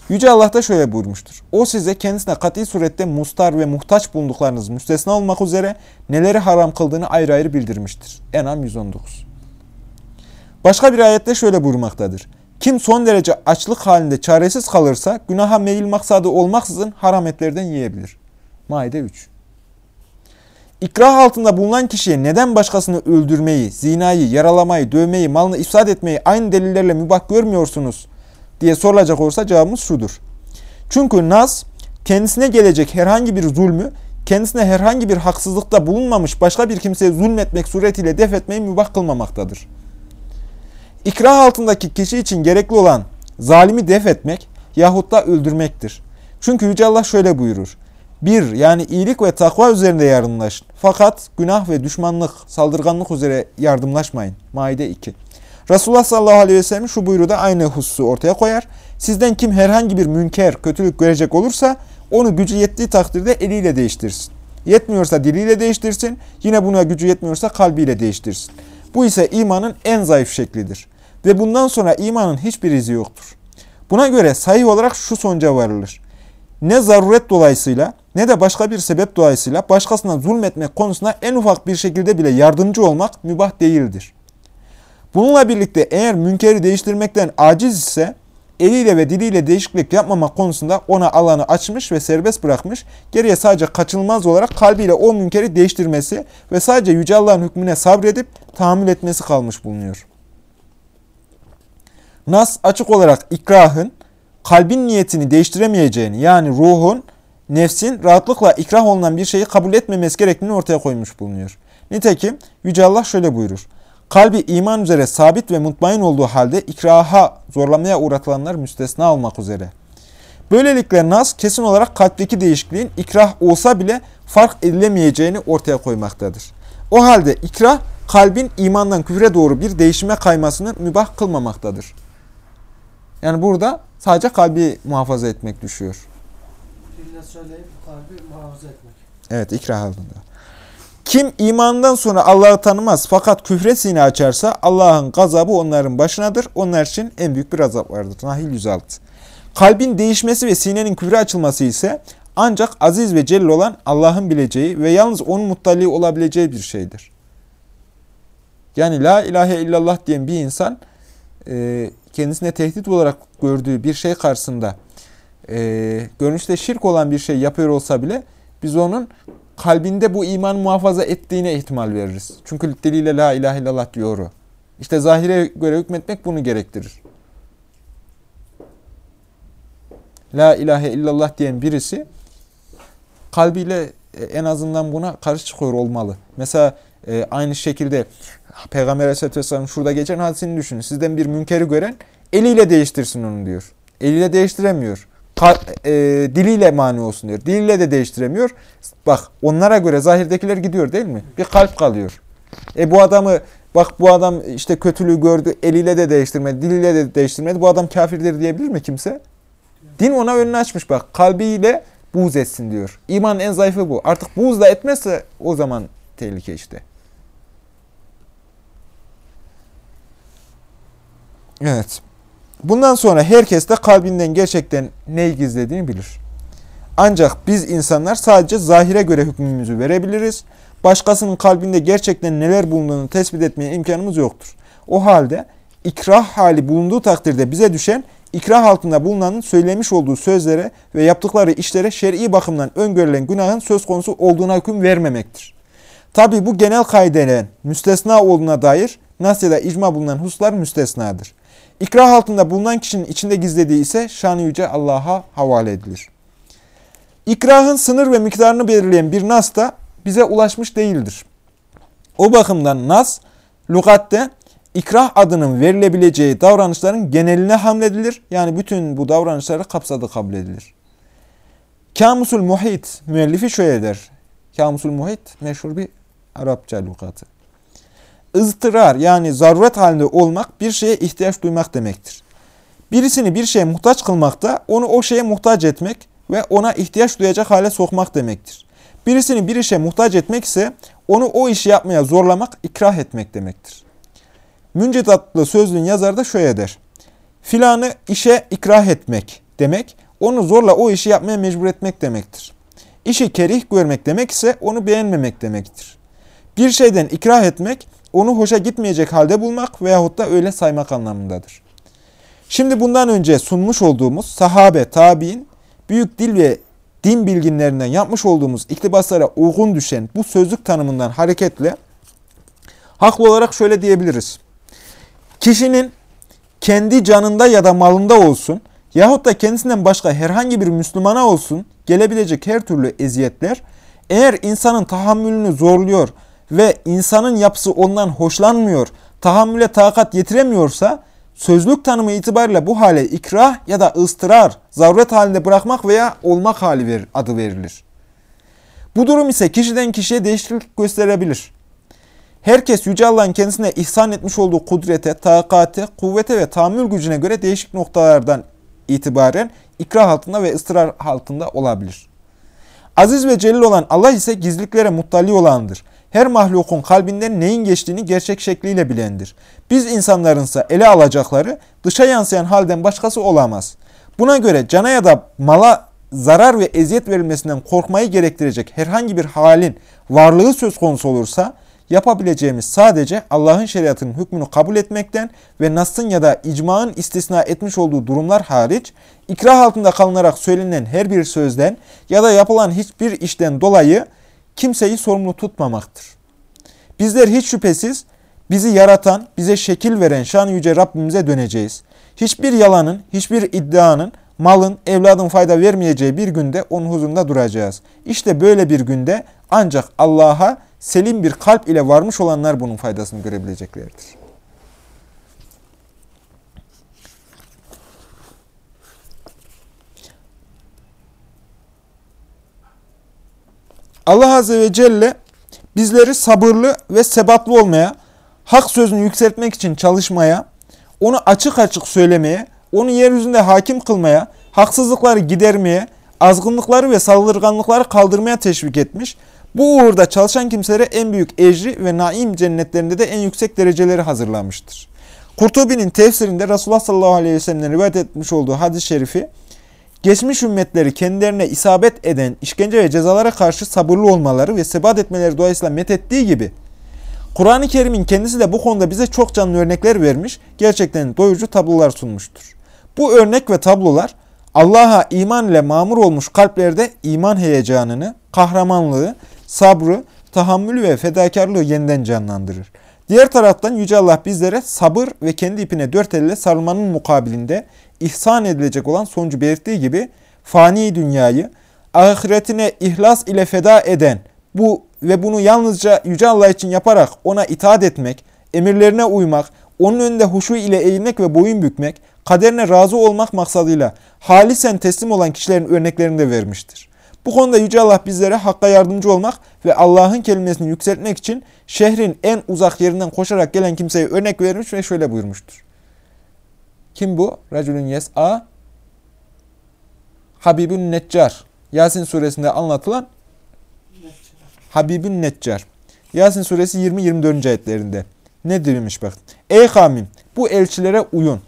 Yüce Allah da şöyle buyurmuştur. O size kendisine kat'i surette mustar ve muhtaç bulunduklarınız müstesna olmak üzere neleri haram kıldığını ayrı ayrı bildirmiştir. Enam 119. Başka bir ayette şöyle buyurmaktadır. Kim son derece açlık halinde çaresiz kalırsa günaha meyil maksadı olmaksızın haram etlerden yiyebilir. Maide 3. İkrah altında bulunan kişiye neden başkasını öldürmeyi, zinayı, yaralamayı, dövmeyi, malını ifsad etmeyi aynı delillerle mübah görmüyorsunuz diye sorulacak olursa cevabımız şudur. Çünkü Naz kendisine gelecek herhangi bir zulmü, kendisine herhangi bir haksızlıkta bulunmamış başka bir kimseye zulmetmek suretiyle def etmeyi mübah kılmamaktadır. İkrah altındaki kişi için gerekli olan zalimi def etmek yahut da öldürmektir. Çünkü Yüce Allah şöyle buyurur. Bir, yani iyilik ve takva üzerinde yardımlaşın. Fakat günah ve düşmanlık, saldırganlık üzere yardımlaşmayın. Maide 2. Resulullah sallallahu aleyhi ve sellem şu buyruğu da aynı hususu ortaya koyar. Sizden kim herhangi bir münker, kötülük görecek olursa onu gücü yettiği takdirde eliyle değiştirsin. Yetmiyorsa diliyle değiştirsin. Yine buna gücü yetmiyorsa kalbiyle değiştirsin. Bu ise imanın en zayıf şeklidir. Ve bundan sonra imanın hiçbir izi yoktur. Buna göre sahih olarak şu sonuca varılır. Ne zaruret dolayısıyla ne de başka bir sebep dolayısıyla başkasına zulmetmek konusunda en ufak bir şekilde bile yardımcı olmak mübah değildir. Bununla birlikte eğer münkeri değiştirmekten aciz ise eliyle ve diliyle değişiklik yapmamak konusunda ona alanı açmış ve serbest bırakmış, geriye sadece kaçınılmaz olarak kalbiyle o münkeri değiştirmesi ve sadece Yüce Allah'ın hükmüne sabredip tahammül etmesi kalmış bulunuyor. Nas açık olarak ikrahın kalbin niyetini değiştiremeyeceğini yani ruhun, nefsin rahatlıkla ikrah olunan bir şeyi kabul etmemesi gerektiğini ortaya koymuş bulunuyor. Nitekim Yüce Allah şöyle buyurur. Kalbi iman üzere sabit ve mutmain olduğu halde ikraha, zorlamaya uğratılanlar müstesna olmak üzere. Böylelikle Nas kesin olarak kalpteki değişikliğin ikrah olsa bile fark edilemeyeceğini ortaya koymaktadır. O halde ikrah kalbin imandan küfre doğru bir değişime kaymasını mübah kılmamaktadır. Yani burada sadece kalbi muhafaza etmek düşüyor. Dille söyleyip kalbi muhafaza etmek. Evet ikrah altında. Kim imandan sonra Allah'ı tanımaz fakat küfre sine açarsa Allah'ın gazabı onların başınadır. Onlar için en büyük bir azap vardır. Nahil 106. Kalbin değişmesi ve sinenin küfre açılması ise ancak aziz ve celil olan Allah'ın bileceği ve yalnız onun muttali olabileceği bir şeydir. Yani la ilahe illallah diyen bir insan e, kendisine tehdit olarak gördüğü bir şey karşısında e, görünüşte şirk olan bir şey yapıyor olsa bile biz onun kalbinde bu iman muhafaza ettiğine ihtimal veririz. Çünkü diliyle la ilahe illallah diyor. İşte zahire göre hükmetmek bunu gerektirir. La ilahe illallah diyen birisi kalbiyle e, en azından buna karşı çıkıyor olmalı. Mesela e, aynı şekilde Peygamber Aleyhisselatü Vesselam şurada geçen hadisini düşünün. Sizden bir münkeri gören eliyle değiştirsin onu diyor. Eliyle değiştiremiyor. Ka e, diliyle mani olsun diyor. Diliyle de değiştiremiyor. Bak onlara göre zahirdekiler gidiyor değil mi? Bir kalp kalıyor. E bu adamı bak bu adam işte kötülüğü gördü eliyle de değiştirmedi, diliyle de değiştirmedi. Bu adam kafirdir diyebilir mi kimse? Din ona önünü açmış bak. Kalbiyle buğz etsin diyor. İmanın en zayıfı bu. Artık buğz da etmezse o zaman tehlike işte. Evet. Bundan sonra herkes de kalbinden gerçekten neyi gizlediğini bilir. Ancak biz insanlar sadece zahire göre hükmümüzü verebiliriz. Başkasının kalbinde gerçekten neler bulunduğunu tespit etmeye imkanımız yoktur. O halde ikrah hali bulunduğu takdirde bize düşen ikrah altında bulunanın söylemiş olduğu sözlere ve yaptıkları işlere şer'i bakımdan öngörülen günahın söz konusu olduğuna hüküm vermemektir. Tabi bu genel kaideden müstesna olduğuna dair nas ya da icma bulunan hususlar müstesnadır. İkrah altında bulunan kişinin içinde gizlediği ise şan yüce Allah'a havale edilir. İkrahın sınır ve miktarını belirleyen bir nas da bize ulaşmış değildir. O bakımdan nas, lügatte ikrah adının verilebileceği davranışların geneline hamledilir. Yani bütün bu davranışları kapsadı kabul edilir. Kamusul Muhit müellifi şöyle der. Kamusul Muhit meşhur bir Arapça lügatı. Iztırar yani zaruret halinde olmak bir şeye ihtiyaç duymak demektir. Birisini bir şeye muhtaç kılmak da onu o şeye muhtaç etmek ve ona ihtiyaç duyacak hale sokmak demektir. Birisini bir işe muhtaç etmek ise onu o işi yapmaya zorlamak, ikrah etmek demektir. Müncet adlı sözlüğün yazarı da şöyle der. Filanı işe ikrah etmek demek, onu zorla o işi yapmaya mecbur etmek demektir. İşi kerih görmek demek ise onu beğenmemek demektir. Bir şeyden ikrah etmek, onu hoşa gitmeyecek halde bulmak veyahut da öyle saymak anlamındadır. Şimdi bundan önce sunmuş olduğumuz sahabe, tabi'in büyük dil ve din bilginlerinden yapmış olduğumuz iktibaslara uygun düşen bu sözlük tanımından hareketle haklı olarak şöyle diyebiliriz. Kişinin kendi canında ya da malında olsun yahut da kendisinden başka herhangi bir Müslümana olsun gelebilecek her türlü eziyetler eğer insanın tahammülünü zorluyor ve insanın yapısı ondan hoşlanmıyor, tahammüle takat yetiremiyorsa sözlük tanımı itibariyle bu hale ikrah ya da ıstırar, zaruret halinde bırakmak veya olmak hali ver, adı verilir. Bu durum ise kişiden kişiye değişiklik gösterebilir. Herkes Yüce Allah'ın kendisine ihsan etmiş olduğu kudrete, takate, kuvvete ve tahammül gücüne göre değişik noktalardan itibaren ikrah altında ve ıstırar altında olabilir. Aziz ve celil olan Allah ise gizliklere muttali olandır. Her mahlukun kalbinden neyin geçtiğini gerçek şekliyle bilendir. Biz insanlarınsa ele alacakları dışa yansıyan halden başkası olamaz. Buna göre cana ya da mala zarar ve eziyet verilmesinden korkmayı gerektirecek herhangi bir halin varlığı söz konusu olursa yapabileceğimiz sadece Allah'ın şeriatının hükmünü kabul etmekten ve Nas'ın ya da icmağın istisna etmiş olduğu durumlar hariç ikrah altında kalınarak söylenen her bir sözden ya da yapılan hiçbir işten dolayı kimseyi sorumlu tutmamaktır. Bizler hiç şüphesiz bizi yaratan, bize şekil veren şan yüce Rabbimize döneceğiz. Hiçbir yalanın, hiçbir iddianın, malın, evladın fayda vermeyeceği bir günde onun huzurunda duracağız. İşte böyle bir günde ancak Allah'a selim bir kalp ile varmış olanlar bunun faydasını görebileceklerdir. Allah Azze ve Celle bizleri sabırlı ve sebatlı olmaya, hak sözünü yükseltmek için çalışmaya, onu açık açık söylemeye, onu yeryüzünde hakim kılmaya, haksızlıkları gidermeye, azgınlıkları ve saldırganlıkları kaldırmaya teşvik etmiş. Bu uğurda çalışan kimselere en büyük ecri ve naim cennetlerinde de en yüksek dereceleri hazırlamıştır. Kurtubi'nin tefsirinde Resulullah sallallahu aleyhi ve sellem'den rivayet etmiş olduğu hadis-i şerifi, geçmiş ümmetleri kendilerine isabet eden işkence ve cezalara karşı sabırlı olmaları ve sebat etmeleri dolayısıyla methettiği gibi, Kur'an-ı Kerim'in kendisi de bu konuda bize çok canlı örnekler vermiş, gerçekten doyurucu tablolar sunmuştur. Bu örnek ve tablolar, Allah'a iman ile mamur olmuş kalplerde iman heyecanını, kahramanlığı, sabrı, tahammülü ve fedakarlığı yeniden canlandırır. Diğer taraftan Yüce Allah bizlere sabır ve kendi ipine dört elle sarılmanın mukabilinde ihsan edilecek olan sonucu belirttiği gibi fani dünyayı ahiretine ihlas ile feda eden bu ve bunu yalnızca Yüce Allah için yaparak ona itaat etmek, emirlerine uymak, onun önünde huşu ile eğilmek ve boyun bükmek, kaderine razı olmak maksadıyla halisen teslim olan kişilerin örneklerini de vermiştir. Bu konuda Yüce Allah bizlere hakka yardımcı olmak ve Allah'ın kelimesini yükseltmek için şehrin en uzak yerinden koşarak gelen kimseye örnek vermiş ve şöyle buyurmuştur. Kim bu? Raculun yes'a Habibun Neccar. Yasin suresinde anlatılan Habibun Neccar. Yasin suresi 20-24. ayetlerinde. Ne demiş bak. Ey kavmim bu elçilere uyun.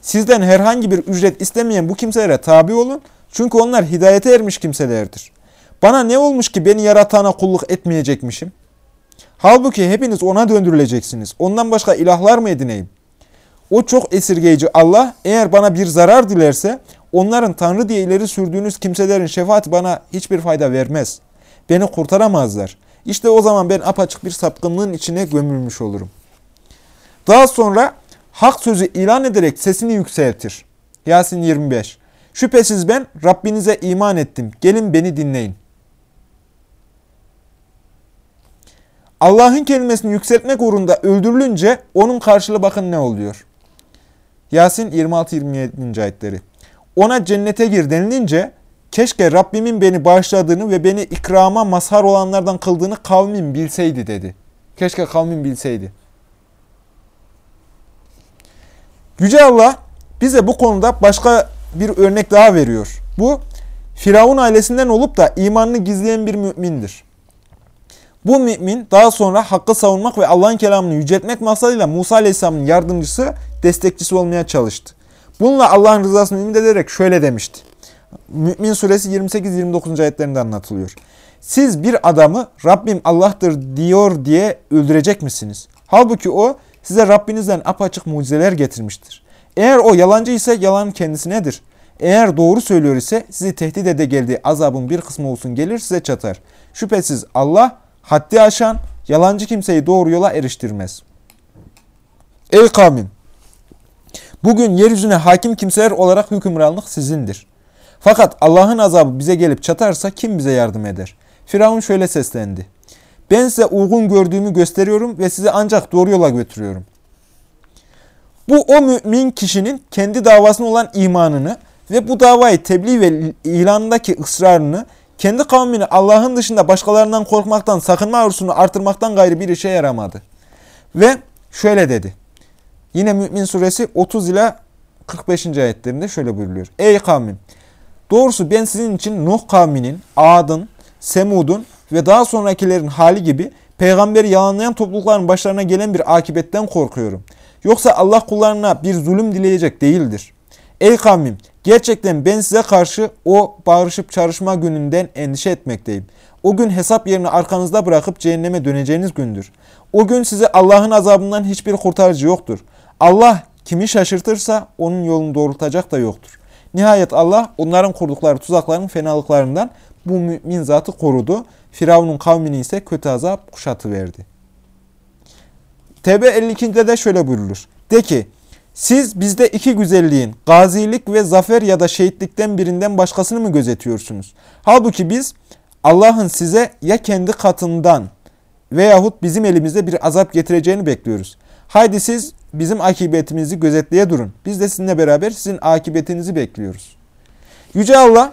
Sizden herhangi bir ücret istemeyen bu kimselere tabi olun. Çünkü onlar hidayete ermiş kimselerdir. Bana ne olmuş ki beni yaratana kulluk etmeyecekmişim? Halbuki hepiniz ona döndürüleceksiniz. Ondan başka ilahlar mı edineyim? O çok esirgeyici Allah eğer bana bir zarar dilerse onların Tanrı diye ileri sürdüğünüz kimselerin şefaati bana hiçbir fayda vermez. Beni kurtaramazlar. İşte o zaman ben apaçık bir sapkınlığın içine gömülmüş olurum. Daha sonra hak sözü ilan ederek sesini yükseltir. Yasin 25. Şüphesiz ben Rabbinize iman ettim. Gelin beni dinleyin. Allah'ın kelimesini yükseltmek uğrunda öldürülünce onun karşılığı bakın ne oluyor. Yasin 26-27. ayetleri. Ona cennete gir denilince keşke Rabbimin beni bağışladığını ve beni ikrama mazhar olanlardan kıldığını kavmin bilseydi dedi. Keşke kavmin bilseydi. Yüce Allah bize bu konuda başka bir örnek daha veriyor. Bu Firavun ailesinden olup da imanını gizleyen bir mümindir. Bu mümin daha sonra hakkı savunmak ve Allah'ın kelamını yüceltmek maksadıyla Musa Aleyhisselam'ın yardımcısı, destekçisi olmaya çalıştı. Bununla Allah'ın rızasını ümit ederek şöyle demişti. Mümin suresi 28-29. ayetlerinde anlatılıyor. Siz bir adamı Rabbim Allah'tır diyor diye öldürecek misiniz? Halbuki o size Rabbinizden apaçık mucizeler getirmiştir. Eğer o yalancı ise yalan kendisinedir. Eğer doğru söylüyor ise sizi tehdit ede geldiği azabın bir kısmı olsun gelir size çatar. Şüphesiz Allah haddi aşan, yalancı kimseyi doğru yola eriştirmez. Ey kavmim! Bugün yeryüzüne hakim kimseler olarak hükümranlık sizindir. Fakat Allah'ın azabı bize gelip çatarsa kim bize yardım eder? Firavun şöyle seslendi. Ben size uygun gördüğümü gösteriyorum ve sizi ancak doğru yola götürüyorum. Bu o mümin kişinin kendi davasına olan imanını ve bu davayı tebliğ ve ilanındaki ısrarını kendi kavmini Allah'ın dışında başkalarından korkmaktan, sakınma arzusunu artırmaktan gayrı bir işe yaramadı. Ve şöyle dedi. Yine Mümin suresi 30 ila 45. ayetlerinde şöyle buyuruluyor. Ey kavmim! Doğrusu ben sizin için Nuh kavminin, Ad'ın, Semud'un ve daha sonrakilerin hali gibi peygamberi yalanlayan toplulukların başlarına gelen bir akibetten korkuyorum. Yoksa Allah kullarına bir zulüm dileyecek değildir. Ey kavmim! Gerçekten ben size karşı o bağırışıp çağrışma gününden endişe etmekteyim. O gün hesap yerini arkanızda bırakıp cehenneme döneceğiniz gündür. O gün size Allah'ın azabından hiçbir kurtarıcı yoktur. Allah kimi şaşırtırsa onun yolunu doğrultacak da yoktur. Nihayet Allah onların kurdukları tuzakların fenalıklarından bu mümin zatı korudu. Firavun'un kavmini ise kötü azap kuşatı verdi. Tevbe 52'de de şöyle buyrulur. De ki siz bizde iki güzelliğin, gazilik ve zafer ya da şehitlikten birinden başkasını mı gözetiyorsunuz? Halbuki biz Allah'ın size ya kendi katından veyahut bizim elimizde bir azap getireceğini bekliyoruz. Haydi siz bizim akibetimizi gözetleye durun. Biz de sizinle beraber sizin akibetinizi bekliyoruz. Yüce Allah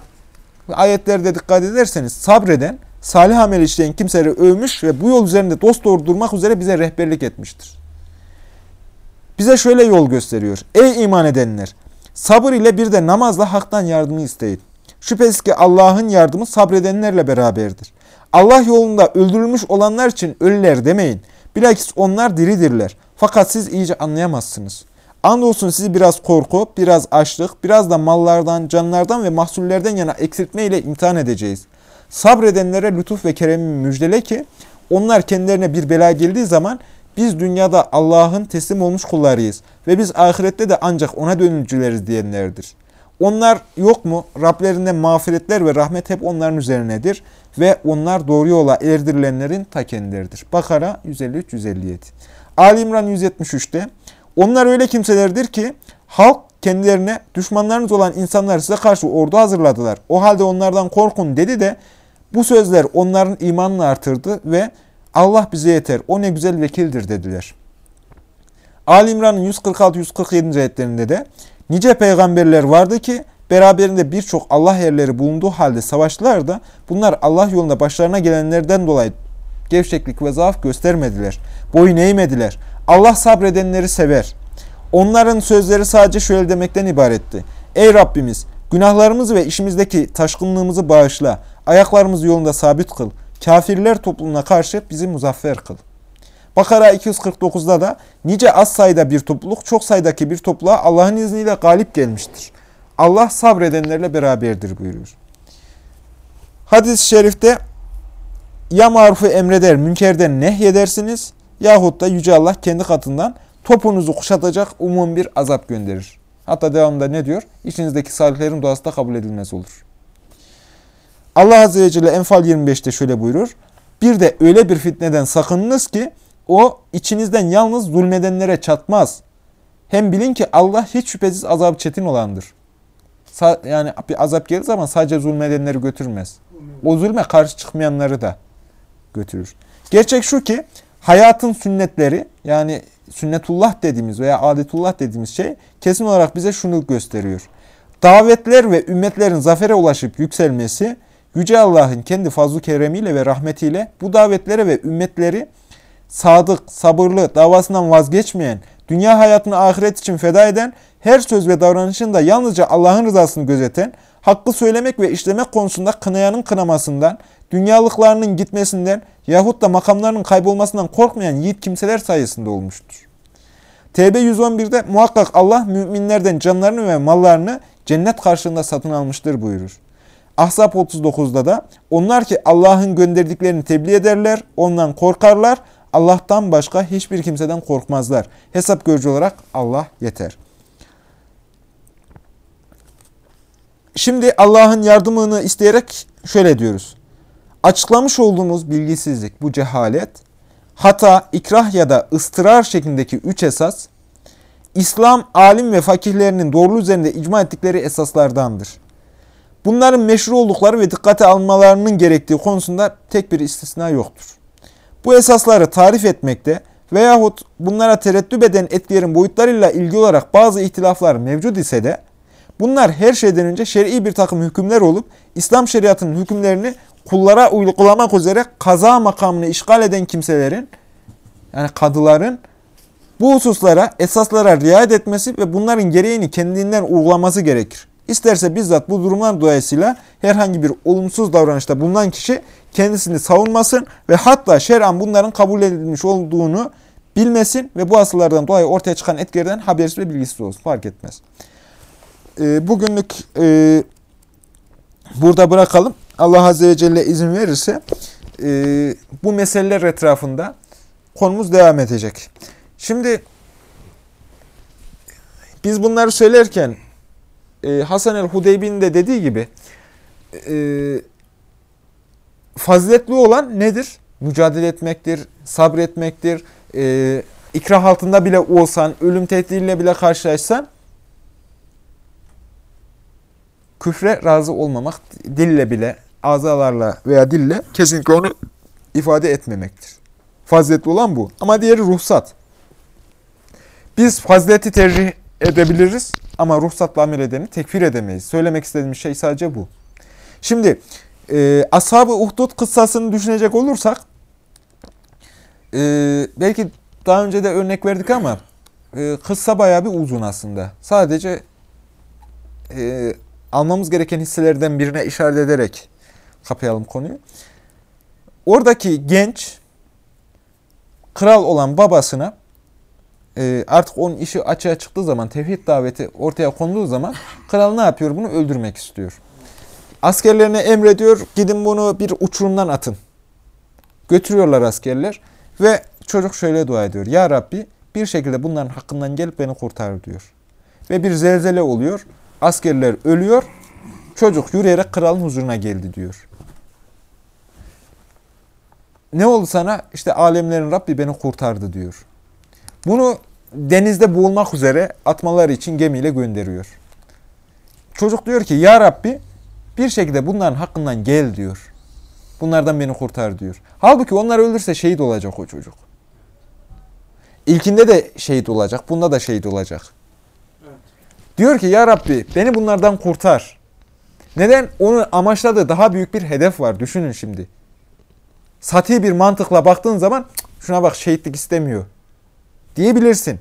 ayetlerde dikkat ederseniz sabreden, salih amel işleyen kimseleri övmüş ve bu yol üzerinde dost doğru durmak üzere bize rehberlik etmiştir. Bize şöyle yol gösteriyor. Ey iman edenler! Sabır ile bir de namazla haktan yardımı isteyin. Şüphesiz ki Allah'ın yardımı sabredenlerle beraberdir. Allah yolunda öldürülmüş olanlar için ölüler demeyin. Bilakis onlar diridirler. Fakat siz iyice anlayamazsınız. Andolsun sizi biraz korku, biraz açlık, biraz da mallardan, canlardan ve mahsullerden yana eksiltme ile imtihan edeceğiz. Sabredenlere lütuf ve keremi müjdele ki onlar kendilerine bir bela geldiği zaman biz dünyada Allah'ın teslim olmuş kullarıyız ve biz ahirette de ancak ona dönücüleriz diyenlerdir. Onlar yok mu? Rablerinden mağfiretler ve rahmet hep onların üzerinedir ve onlar doğru yola erdirilenlerin ta kendileridir. Bakara 153-157 Ali İmran 173'te onlar öyle kimselerdir ki halk kendilerine düşmanlarınız olan insanlar size karşı ordu hazırladılar. O halde onlardan korkun dedi de bu sözler onların imanını artırdı ve Allah bize yeter, o ne güzel vekildir dediler. Ali İmran'ın 146-147. ayetlerinde de nice peygamberler vardı ki beraberinde birçok Allah yerleri bulunduğu halde savaştılar da bunlar Allah yolunda başlarına gelenlerden dolayı gevşeklik ve zaaf göstermediler. Boyun eğmediler. Allah sabredenleri sever. Onların sözleri sadece şöyle demekten ibaretti. Ey Rabbimiz günahlarımızı ve işimizdeki taşkınlığımızı bağışla. Ayaklarımızı yolunda sabit kıl. Kafirler topluluğuna karşı bizi muzaffer kıl. Bakara 249'da da nice az sayıda bir topluluk çok sayıdaki bir topluluğa Allah'ın izniyle galip gelmiştir. Allah sabredenlerle beraberdir buyuruyor. Hadis-i şerifte ya marufu emreder, münkerden nehyedersiniz yahut da Yüce Allah kendi katından topunuzu kuşatacak umum bir azap gönderir. Hatta devamında ne diyor? İçinizdeki salihlerin duası da kabul edilmez olur. Allah Azze ve Celle Enfal 25'te şöyle buyurur. Bir de öyle bir fitneden sakınınız ki o içinizden yalnız zulmedenlere çatmaz. Hem bilin ki Allah hiç şüphesiz azap çetin olandır. Yani bir azap geldiği zaman sadece zulmedenleri götürmez. O zulme karşı çıkmayanları da götürür. Gerçek şu ki hayatın sünnetleri yani sünnetullah dediğimiz veya adetullah dediğimiz şey kesin olarak bize şunu gösteriyor. Davetler ve ümmetlerin zafere ulaşıp yükselmesi Yüce Allah'ın kendi fazlu keremiyle ve rahmetiyle bu davetlere ve ümmetleri sadık, sabırlı, davasından vazgeçmeyen, dünya hayatını ahiret için feda eden, her söz ve davranışında yalnızca Allah'ın rızasını gözeten, hakkı söylemek ve işlemek konusunda kınayanın kınamasından, dünyalıklarının gitmesinden yahut da makamlarının kaybolmasından korkmayan yiğit kimseler sayesinde olmuştur. TB 111'de muhakkak Allah müminlerden canlarını ve mallarını cennet karşılığında satın almıştır buyurur. Ahzab 39'da da onlar ki Allah'ın gönderdiklerini tebliğ ederler, ondan korkarlar, Allah'tan başka hiçbir kimseden korkmazlar. Hesap görücü olarak Allah yeter. Şimdi Allah'ın yardımını isteyerek şöyle diyoruz. Açıklamış olduğumuz bilgisizlik, bu cehalet, hata, ikrah ya da ıstırar şeklindeki üç esas, İslam alim ve fakihlerinin doğru üzerinde icma ettikleri esaslardandır. Bunların meşru oldukları ve dikkate almalarının gerektiği konusunda tek bir istisna yoktur. Bu esasları tarif etmekte veyahut bunlara tereddüt eden etkilerin boyutlarıyla ilgili olarak bazı ihtilaflar mevcut ise de bunlar her şeyden önce şer'i bir takım hükümler olup İslam şeriatının hükümlerini kullara uygulamak üzere kaza makamını işgal eden kimselerin yani kadıların bu hususlara, esaslara riayet etmesi ve bunların gereğini kendinden uygulaması gerekir. İsterse bizzat bu durumlar dolayısıyla herhangi bir olumsuz davranışta bulunan kişi kendisini savunmasın ve hatta şer'an bunların kabul edilmiş olduğunu bilmesin ve bu asıllardan dolayı ortaya çıkan etkilerden habersiz ve bilgisiz olsun. Fark etmez. E, bugünlük e, burada bırakalım. Allah Azze ve Celle izin verirse e, bu meseleler etrafında konumuz devam edecek. Şimdi biz bunları söylerken e, Hasan el-Hudeybi'nin de dediği gibi e, faziletli olan nedir? Mücadele etmektir, sabretmektir. E, ikrah altında bile olsan, ölüm tehdidiyle bile karşılaşsan küfre razı olmamak, dille bile, azalarla veya dille kesinlikle onu ifade etmemektir. Faziletli olan bu. Ama diğeri ruhsat. Biz fazileti tercih edebiliriz ama ruhsatla amel edeni tekfir edemeyiz. Söylemek istediğim şey sadece bu. Şimdi e, Ashab-ı Uhdud kıssasını düşünecek olursak e, belki daha önce de örnek verdik ama e, kıssa bayağı bir uzun aslında. Sadece e, almamız gereken hisselerden birine işaret ederek kapayalım konuyu. Oradaki genç kral olan babasına e, artık onun işi açığa çıktığı zaman, tevhid daveti ortaya konduğu zaman kral ne yapıyor? Bunu öldürmek istiyor. Askerlerine emrediyor, gidin bunu bir uçurumdan atın. Götürüyorlar askerler ve çocuk şöyle dua ediyor. Ya Rabbi bir şekilde bunların hakkından gelip beni kurtar diyor. Ve bir zelzele oluyor. Askerler ölüyor. Çocuk yürüyerek kralın huzuruna geldi diyor. Ne oldu sana? İşte alemlerin Rabbi beni kurtardı diyor. Bunu denizde boğulmak üzere atmaları için gemiyle gönderiyor. Çocuk diyor ki ya Rabbi bir şekilde bunların hakkından gel diyor. Bunlardan beni kurtar diyor. Halbuki onlar ölürse şehit olacak o çocuk. İlkinde de şehit olacak. Bunda da şehit olacak. Diyor ki ya Rabbi beni bunlardan kurtar. Neden? Onun amaçladığı daha büyük bir hedef var. Düşünün şimdi. Sati bir mantıkla baktığın zaman şuna bak şehitlik istemiyor diyebilirsin.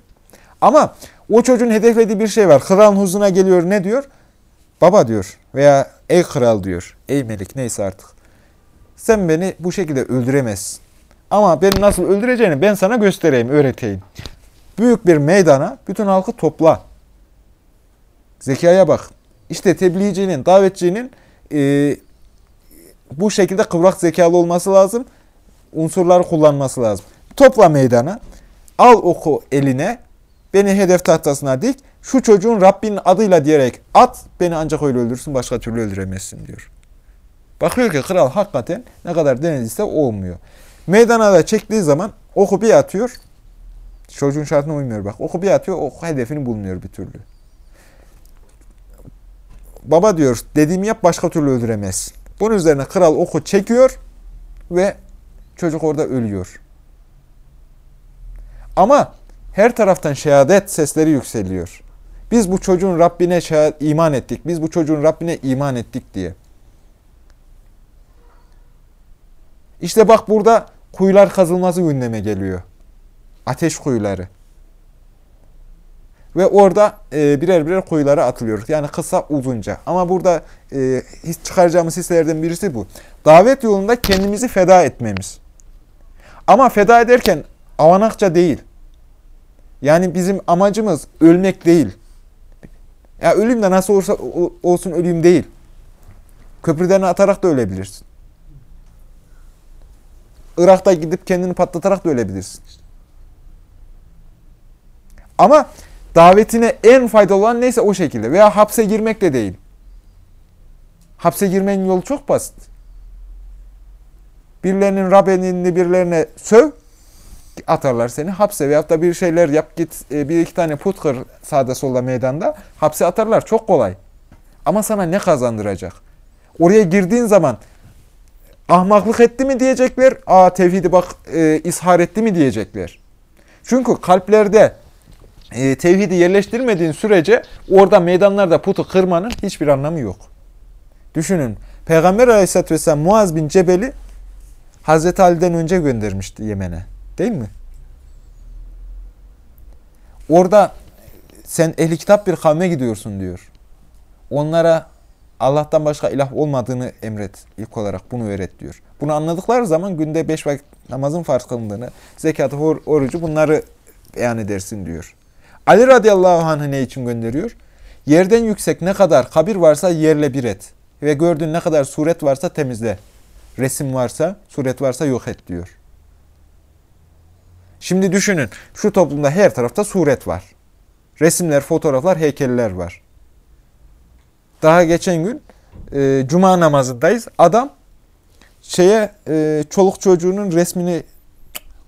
Ama o çocuğun hedeflediği bir şey var. Kralın huzuruna geliyor ne diyor? Baba diyor veya ey kral diyor. Ey melik neyse artık. Sen beni bu şekilde öldüremezsin. Ama beni nasıl öldüreceğini ben sana göstereyim, öğreteyim. Büyük bir meydana bütün halkı topla. Zekaya bak. İşte tebliğcinin, davetçinin e, bu şekilde kıvrak zekalı olması lazım. Unsurları kullanması lazım. Topla meydana. Al oku eline. Beni hedef tahtasına dik. Şu çocuğun Rabbinin adıyla diyerek at. Beni ancak öyle öldürsün. Başka türlü öldüremezsin diyor. Bakıyor ki kral hakikaten ne kadar denediyse olmuyor. Meydana da çektiği zaman oku bir atıyor. Çocuğun şartına uymuyor bak. Oku bir atıyor. Oku hedefini bulmuyor bir türlü. Baba diyor dediğimi yap başka türlü öldüremezsin. Bunun üzerine kral oku çekiyor ve çocuk orada ölüyor. Ama her taraftan şehadet sesleri yükseliyor. Biz bu çocuğun Rabbine iman ettik. Biz bu çocuğun Rabbine iman ettik diye. İşte bak burada kuyular kazılması gündeme geliyor. Ateş kuyuları. Ve orada e, birer birer kuyulara atılıyor. Yani kısa uzunca. Ama burada e, çıkaracağımız hislerden birisi bu. Davet yolunda kendimizi feda etmemiz. Ama feda ederken avanakça değil. Yani bizim amacımız ölmek değil. Ya ölüm de nasıl olursa olsun ölüm değil. Köprüden atarak da ölebilirsin. Irak'ta gidip kendini patlatarak da ölebilirsin. Ama davetine en faydalı olan neyse o şekilde. Veya hapse girmek de değil. Hapse girmenin yolu çok basit. Birilerinin Rabbenini birilerine söv, atarlar seni hapse. Veyahut da bir şeyler yap git e, bir iki tane put kır sağda solda meydanda hapse atarlar. Çok kolay. Ama sana ne kazandıracak? Oraya girdiğin zaman ahmaklık etti mi diyecekler. Aa tevhidi bak e, ishar etti mi diyecekler. Çünkü kalplerde e, tevhidi yerleştirmediğin sürece orada meydanlarda putu kırmanın hiçbir anlamı yok. Düşünün. Peygamber Aleyhisselatü Vesselam Muaz bin Cebel'i Hazreti Ali'den önce göndermişti Yemen'e. Değil mi? Orada sen ehli kitap bir kavme gidiyorsun diyor. Onlara Allah'tan başka ilah olmadığını emret. ilk olarak bunu öğret diyor. Bunu anladıkları zaman günde beş vakit namazın farz kılındığını, zekatı, or- orucu bunları beyan edersin diyor. Ali radıyallahu anh'ı ne için gönderiyor? Yerden yüksek ne kadar kabir varsa yerle bir et. Ve gördüğün ne kadar suret varsa temizle. Resim varsa, suret varsa yok et diyor. Şimdi düşünün, şu toplumda her tarafta suret var. Resimler, fotoğraflar, heykeller var. Daha geçen gün e, cuma namazındayız. Adam şeye e, çoluk çocuğunun resmini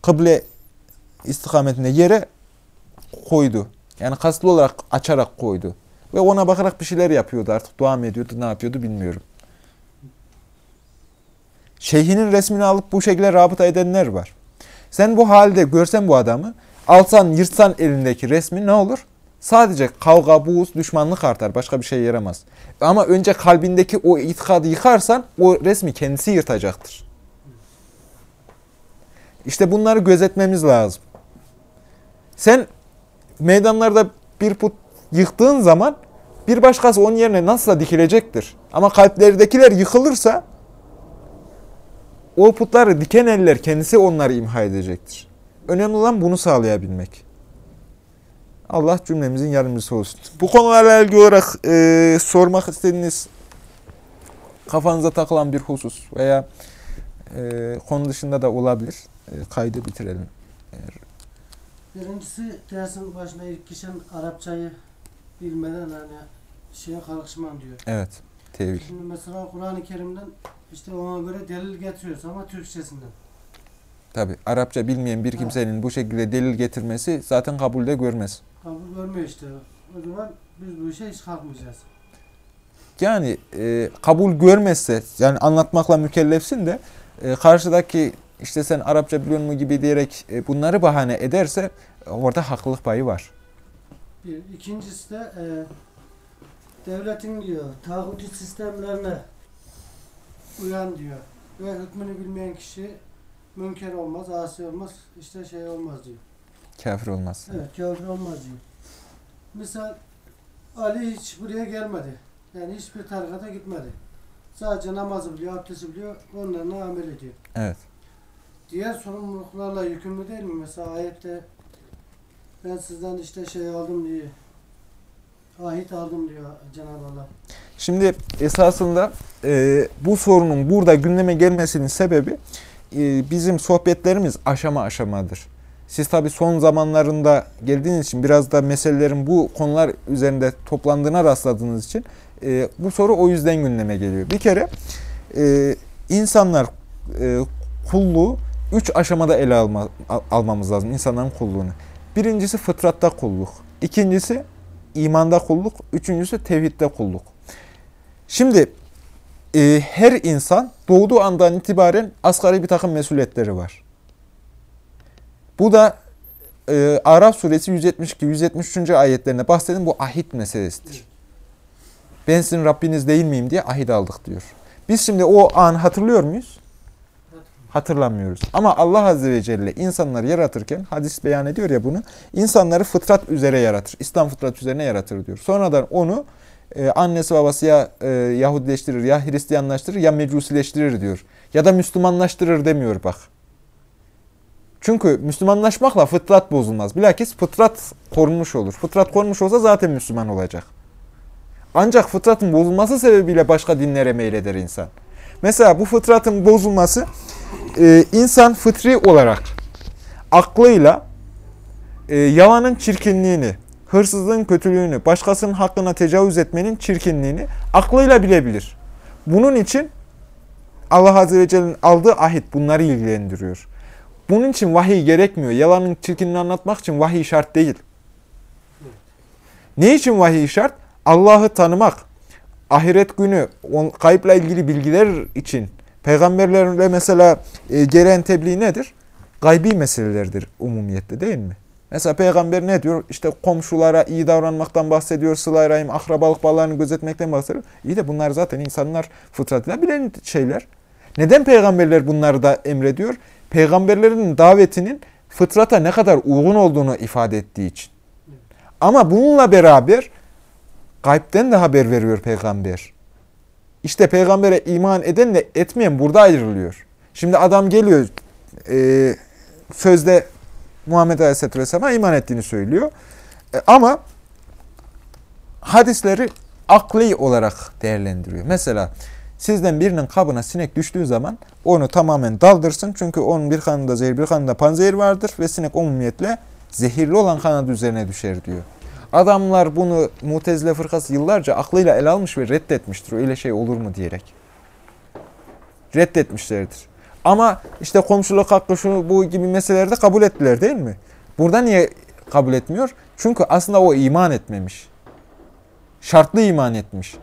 kıble istikametinde yere koydu. Yani kasıtlı olarak açarak koydu. Ve ona bakarak bir şeyler yapıyordu artık. Dua mı ediyordu, ne yapıyordu bilmiyorum. Şeyhinin resmini alıp bu şekilde rabıta edenler var. Sen bu halde görsen bu adamı, alsan yırtsan elindeki resmi ne olur? Sadece kavga, buğuz, düşmanlık artar. Başka bir şey yaramaz. Ama önce kalbindeki o itikadı yıkarsan o resmi kendisi yırtacaktır. İşte bunları gözetmemiz lazım. Sen meydanlarda bir put yıktığın zaman bir başkası onun yerine nasılsa dikilecektir. Ama kalplerindekiler yıkılırsa o putları diken eller kendisi onları imha edecektir. Önemli olan bunu sağlayabilmek. Allah cümlemizin yardımcısı olsun. Bu konularla ilgili olarak e, sormak istediğiniz kafanıza takılan bir husus veya e, konu dışında da olabilir. E, kaydı bitirelim. Birincisi dersin başına ilk kişinin Arapçayı bilmeden hani şeye kalkışmam diyor. Evet. Tevil. Şimdi mesela Kur'an-ı Kerim'den işte ona göre delil getiriyoruz ama Türkçesinden. Tabi Arapça bilmeyen bir kimsenin bu şekilde delil getirmesi zaten kabulde görmez. Kabul görmüyor işte. O zaman biz bu işe hiç kalkmayacağız. Yani e, kabul görmezse yani anlatmakla mükellefsin de e, karşıdaki işte sen Arapça biliyor mu gibi diyerek e, bunları bahane ederse orada haklılık payı var. Bir. İkincisi de e, devletin diyor tağuti sistemlerine uyan diyor. Ve hükmünü bilmeyen kişi münker olmaz, asi olmaz, işte şey olmaz diyor. Kafir olmaz. Evet, kafir olmaz diyor. Misal Ali hiç buraya gelmedi. Yani hiçbir tarikata gitmedi. Sadece namazı biliyor, abdesti biliyor, onlarla amel ediyor. Evet. Diğer sorumluluklarla yükümlü değil mi? Mesela ayette ben sizden işte şey aldım diye ahit aldım diyor Cenab-ı Allah. Şimdi esasında e, bu sorunun burada gündeme gelmesinin sebebi e, bizim sohbetlerimiz aşama aşamadır. Siz tabi son zamanlarında geldiğiniz için biraz da meselelerin bu konular üzerinde toplandığına rastladığınız için e, bu soru o yüzden gündeme geliyor. Bir kere e, insanlar e, kulluğu üç aşamada ele alma, al- almamız lazım insanların kulluğunu. Birincisi fıtratta kulluk. İkincisi imanda kulluk. Üçüncüsü tevhidde kulluk. Şimdi e, her insan doğduğu andan itibaren asgari bir takım mesuliyetleri var. Bu da e, Araf suresi 172-173. ayetlerinde bahseden bu ahit meselesidir. Ben sizin Rabbiniz değil miyim diye ahit aldık diyor. Biz şimdi o an hatırlıyor muyuz? Hatırlamıyoruz. Ama Allah Azze ve Celle insanları yaratırken, hadis beyan ediyor ya bunu, insanları fıtrat üzere yaratır. İslam fıtrat üzerine yaratır diyor. Sonradan onu e, annesi babası ya e, Yahudileştirir, ya Hristiyanlaştırır, ya Mecusileştirir diyor. Ya da Müslümanlaştırır demiyor bak. Çünkü Müslümanlaşmakla fıtrat bozulmaz. Bilakis fıtrat korunmuş olur. Fıtrat korunmuş olsa zaten Müslüman olacak. Ancak fıtratın bozulması sebebiyle başka dinlere meyleder insan. Mesela bu fıtratın bozulması e, insan fıtri olarak aklıyla e, yalanın çirkinliğini, hırsızlığın kötülüğünü, başkasının hakkına tecavüz etmenin çirkinliğini aklıyla bilebilir. Bunun için Allah Azze ve Celle'nin aldığı ahit bunları ilgilendiriyor. Bunun için vahiy gerekmiyor. Yalanın çirkinliğini anlatmak için vahiy şart değil. Ne için vahiy şart? Allah'ı tanımak, ahiret günü, on- kayıpla ilgili bilgiler için peygamberlerle mesela e, gelen tebliğ nedir? Gaybi meselelerdir umumiyette değil mi? Mesela peygamber ne diyor? İşte komşulara iyi davranmaktan bahsediyor, sıla akrabalık bağlarını gözetmekten bahsediyor. İyi de bunlar zaten insanlar fıtratıyla bilen şeyler. Neden peygamberler bunları da emrediyor? Peygamberlerin davetinin fıtrata ne kadar uygun olduğunu ifade ettiği için. Ama bununla beraber gaybden de haber veriyor peygamber. İşte peygambere iman edenle etmeyen burada ayrılıyor. Şimdi adam geliyor e, sözde Muhammed Aleyhisselatü Vesselam'a iman ettiğini söylüyor. E, ama hadisleri akli olarak değerlendiriyor. Mesela sizden birinin kabına sinek düştüğü zaman onu tamamen daldırsın. Çünkü onun bir kanında zehir bir kanında panzehir vardır ve sinek umumiyetle zehirli olan kanadı üzerine düşer diyor. Adamlar bunu Mutezile fırkası yıllarca aklıyla ele almış ve reddetmiştir. Öyle şey olur mu diyerek. Reddetmişlerdir. Ama işte komşuluk hakkı şu bu gibi meselelerde kabul ettiler değil mi? Burada niye kabul etmiyor? Çünkü aslında o iman etmemiş. Şartlı iman etmiş.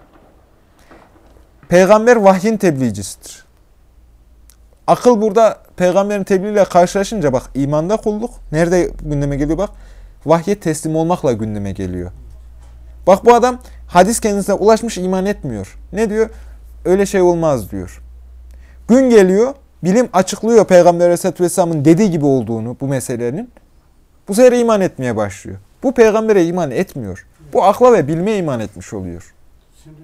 Peygamber vahyin tebliğcisidir. Akıl burada peygamberin tebliğiyle karşılaşınca bak imanda kulluk nerede gündeme geliyor bak vahye teslim olmakla gündeme geliyor. Bak bu adam hadis kendisine ulaşmış iman etmiyor. Ne diyor? Öyle şey olmaz diyor. Gün geliyor, bilim açıklıyor Peygamber Aleyhisselatü Vesselam'ın dediği gibi olduğunu bu meselenin. Bu sefer iman etmeye başlıyor. Bu peygambere iman etmiyor. Bu akla ve bilmeye iman etmiş oluyor. Şimdi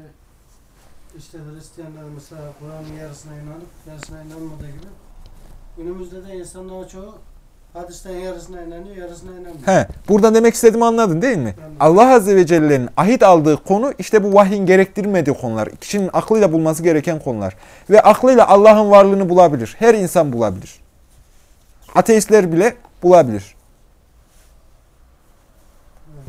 işte Hristiyanlar mesela Kur'an'ın yarısına inanıp yarısına inanmadığı gibi günümüzde de insanların çoğu hadisten yarısına inanıyor, yarısına inanmıyor. He, burada demek istediğimi anladın değil mi? Anladım. Allah Azze ve Celle'nin ahit aldığı konu işte bu vahyin gerektirmediği konular. Kişinin aklıyla bulması gereken konular. Ve aklıyla Allah'ın varlığını bulabilir. Her insan bulabilir. Ateistler bile bulabilir.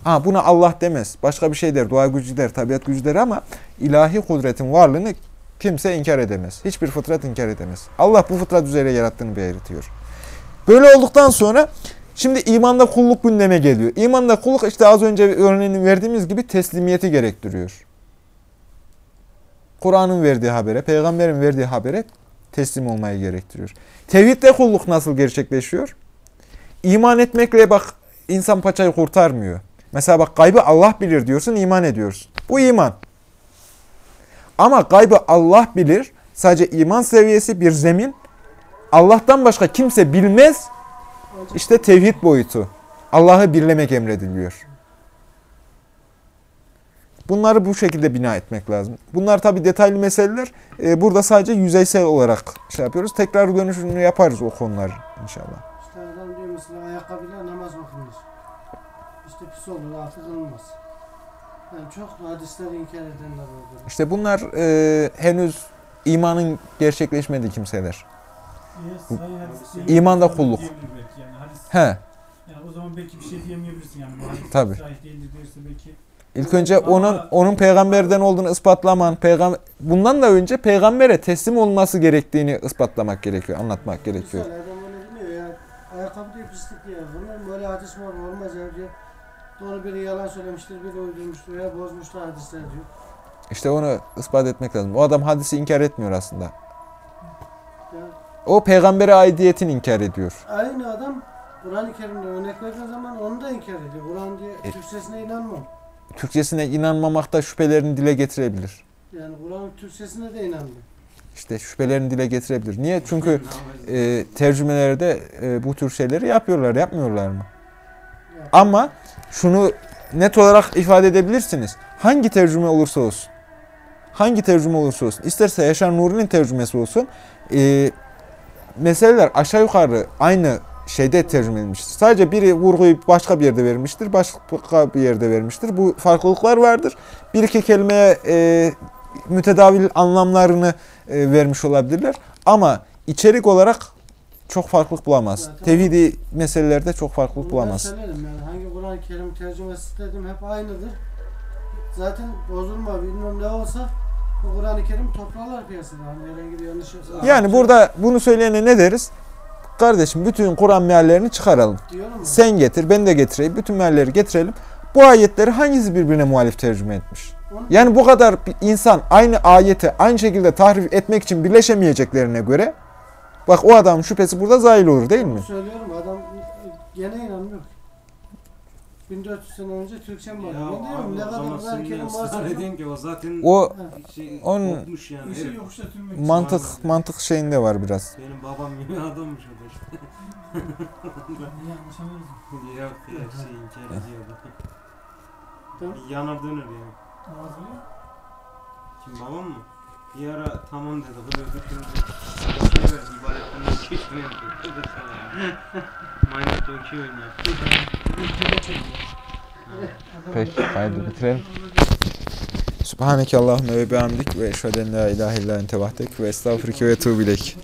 Ha buna Allah demez. Başka bir şey der. Doğa gücü der, tabiat gücü der ama ilahi kudretin varlığını kimse inkar edemez. Hiçbir fıtrat inkar edemez. Allah bu fıtrat üzere yarattığını belirtiyor. Böyle olduktan sonra şimdi imanda kulluk gündeme geliyor. İmanda kulluk işte az önce örneğini verdiğimiz gibi teslimiyeti gerektiriyor. Kur'an'ın verdiği habere, peygamberin verdiği habere teslim olmayı gerektiriyor. Tevhidde kulluk nasıl gerçekleşiyor? İman etmekle bak insan paçayı kurtarmıyor. Mesela bak gaybı Allah bilir diyorsun, iman ediyorsun. Bu iman. Ama gaybı Allah bilir. Sadece iman seviyesi bir zemin. Allah'tan başka kimse bilmez. İşte tevhid boyutu. Allah'ı birlemek emrediliyor. Bunları bu şekilde bina etmek lazım. Bunlar tabi detaylı meseleler. Ee, burada sadece yüzeysel olarak şey yapıyoruz. Tekrar dönüşünü yaparız o konular inşallah. İşte adam diyor mesela ayakkabıyla namaz kılınır? İşte pis olur, altı kılınmaz. Yani çok hadisleri inkar edenler oldu. İşte bunlar e, henüz imanın gerçekleşmediği kimseler. O zaman kulluk. Yani hadis, He. yani o zaman belki bir şey diyemeyebilirsin yani. Diyorsa belki. İlk önce Ama- onun onun peygamberden olduğunu ispatlaman, peygam bundan da önce peygambere teslim olması gerektiğini ispatlamak gerekiyor, anlatmak gerekiyor. Mesela adam onu bilmiyor ya. Ayakkabı diye pislik diye. Bunun böyle hadis var mı? olmaz ya diyor. Doğru biri yalan söylemiştir, biri uydurmuştur ya bozmuşlar hadisler diyor. İşte onu ispat etmek lazım. O adam hadisi inkar etmiyor aslında. Ya, O peygambere aidiyetini inkar ediyor. aynı adam Kur'an-ı Kerim'de örnek verdiği zaman onu da inkar ediyor. Kur'an diye E- Türkçesine inanmam. Türkçesine inanmamakta şüphelerini dile getirebilir. Yani Kur'an Türkçesine de inanmıyor. İşte şüphelerini dile getirebilir. Niye? Çünkü e, tercümelerde e, bu tür şeyleri yapıyorlar, yapmıyorlar mı? Ya, Ama şunu net olarak ifade edebilirsiniz. Hangi tercüme olursa olsun. Hangi tercüme olursa olsun. İsterse Yaşar Nuri'nin tercümesi olsun. E, meseleler aşağı yukarı aynı şeyde tercüme edilmiştir. Sadece biri vurguyu başka bir yerde vermiştir, başka bir yerde vermiştir. Bu farklılıklar vardır. Bir iki kelimeye e, mütedavil anlamlarını e, vermiş olabilirler. Ama içerik olarak çok farklılık bulamaz. Zaten- Tevhidi meselelerde çok farklılık bunu bulamaz. yani hangi Kur'an-ı Kerim tercümesi dedim hep aynıdır. Zaten bozulma bilmem ne olsa bu Kur'an-ı Kerim toplarlar piyasada. Hani herhangi bir yanlış yoksa. Yani burada bunu söyleyene ne deriz? Kardeşim bütün Kur'an meallerini çıkaralım. Sen getir, ben de getireyim. Bütün mealleri getirelim. Bu ayetleri hangisi birbirine muhalif tercüme etmiş? Yani bu kadar bir insan aynı ayeti aynı şekilde tahrif etmek için birleşemeyeceklerine göre bak o adamın şüphesi burada zahil olur değil mi? Söylüyorum adam gene inanmıyor. 1400 sene önce Türkçe mi var? Ya Ben diyorum abi ne kadar Kerim ne varsa. edin ki o zaten O şey on- kopmuş yani. İşi herif. yokuşta tülmek için. mantık mantık şeyinde var biraz. Benim babam gibi adammış o da işte. Yanlış. Yok ya şey inkar. Tamam. Bir yanar döner ya. Namaz kılıyor. Kim babam mı? Bir ara tamam dedi kılıyordu şimdi şey verdi ibadetten iki üç tane yapıyor. Da okey oynuyor. Peki, haydi bitirelim. Subhaneke Allahümme ve bihamdik ve eşheden la ilahe illa ente vahdek ve estağfurike ve tuğbilek.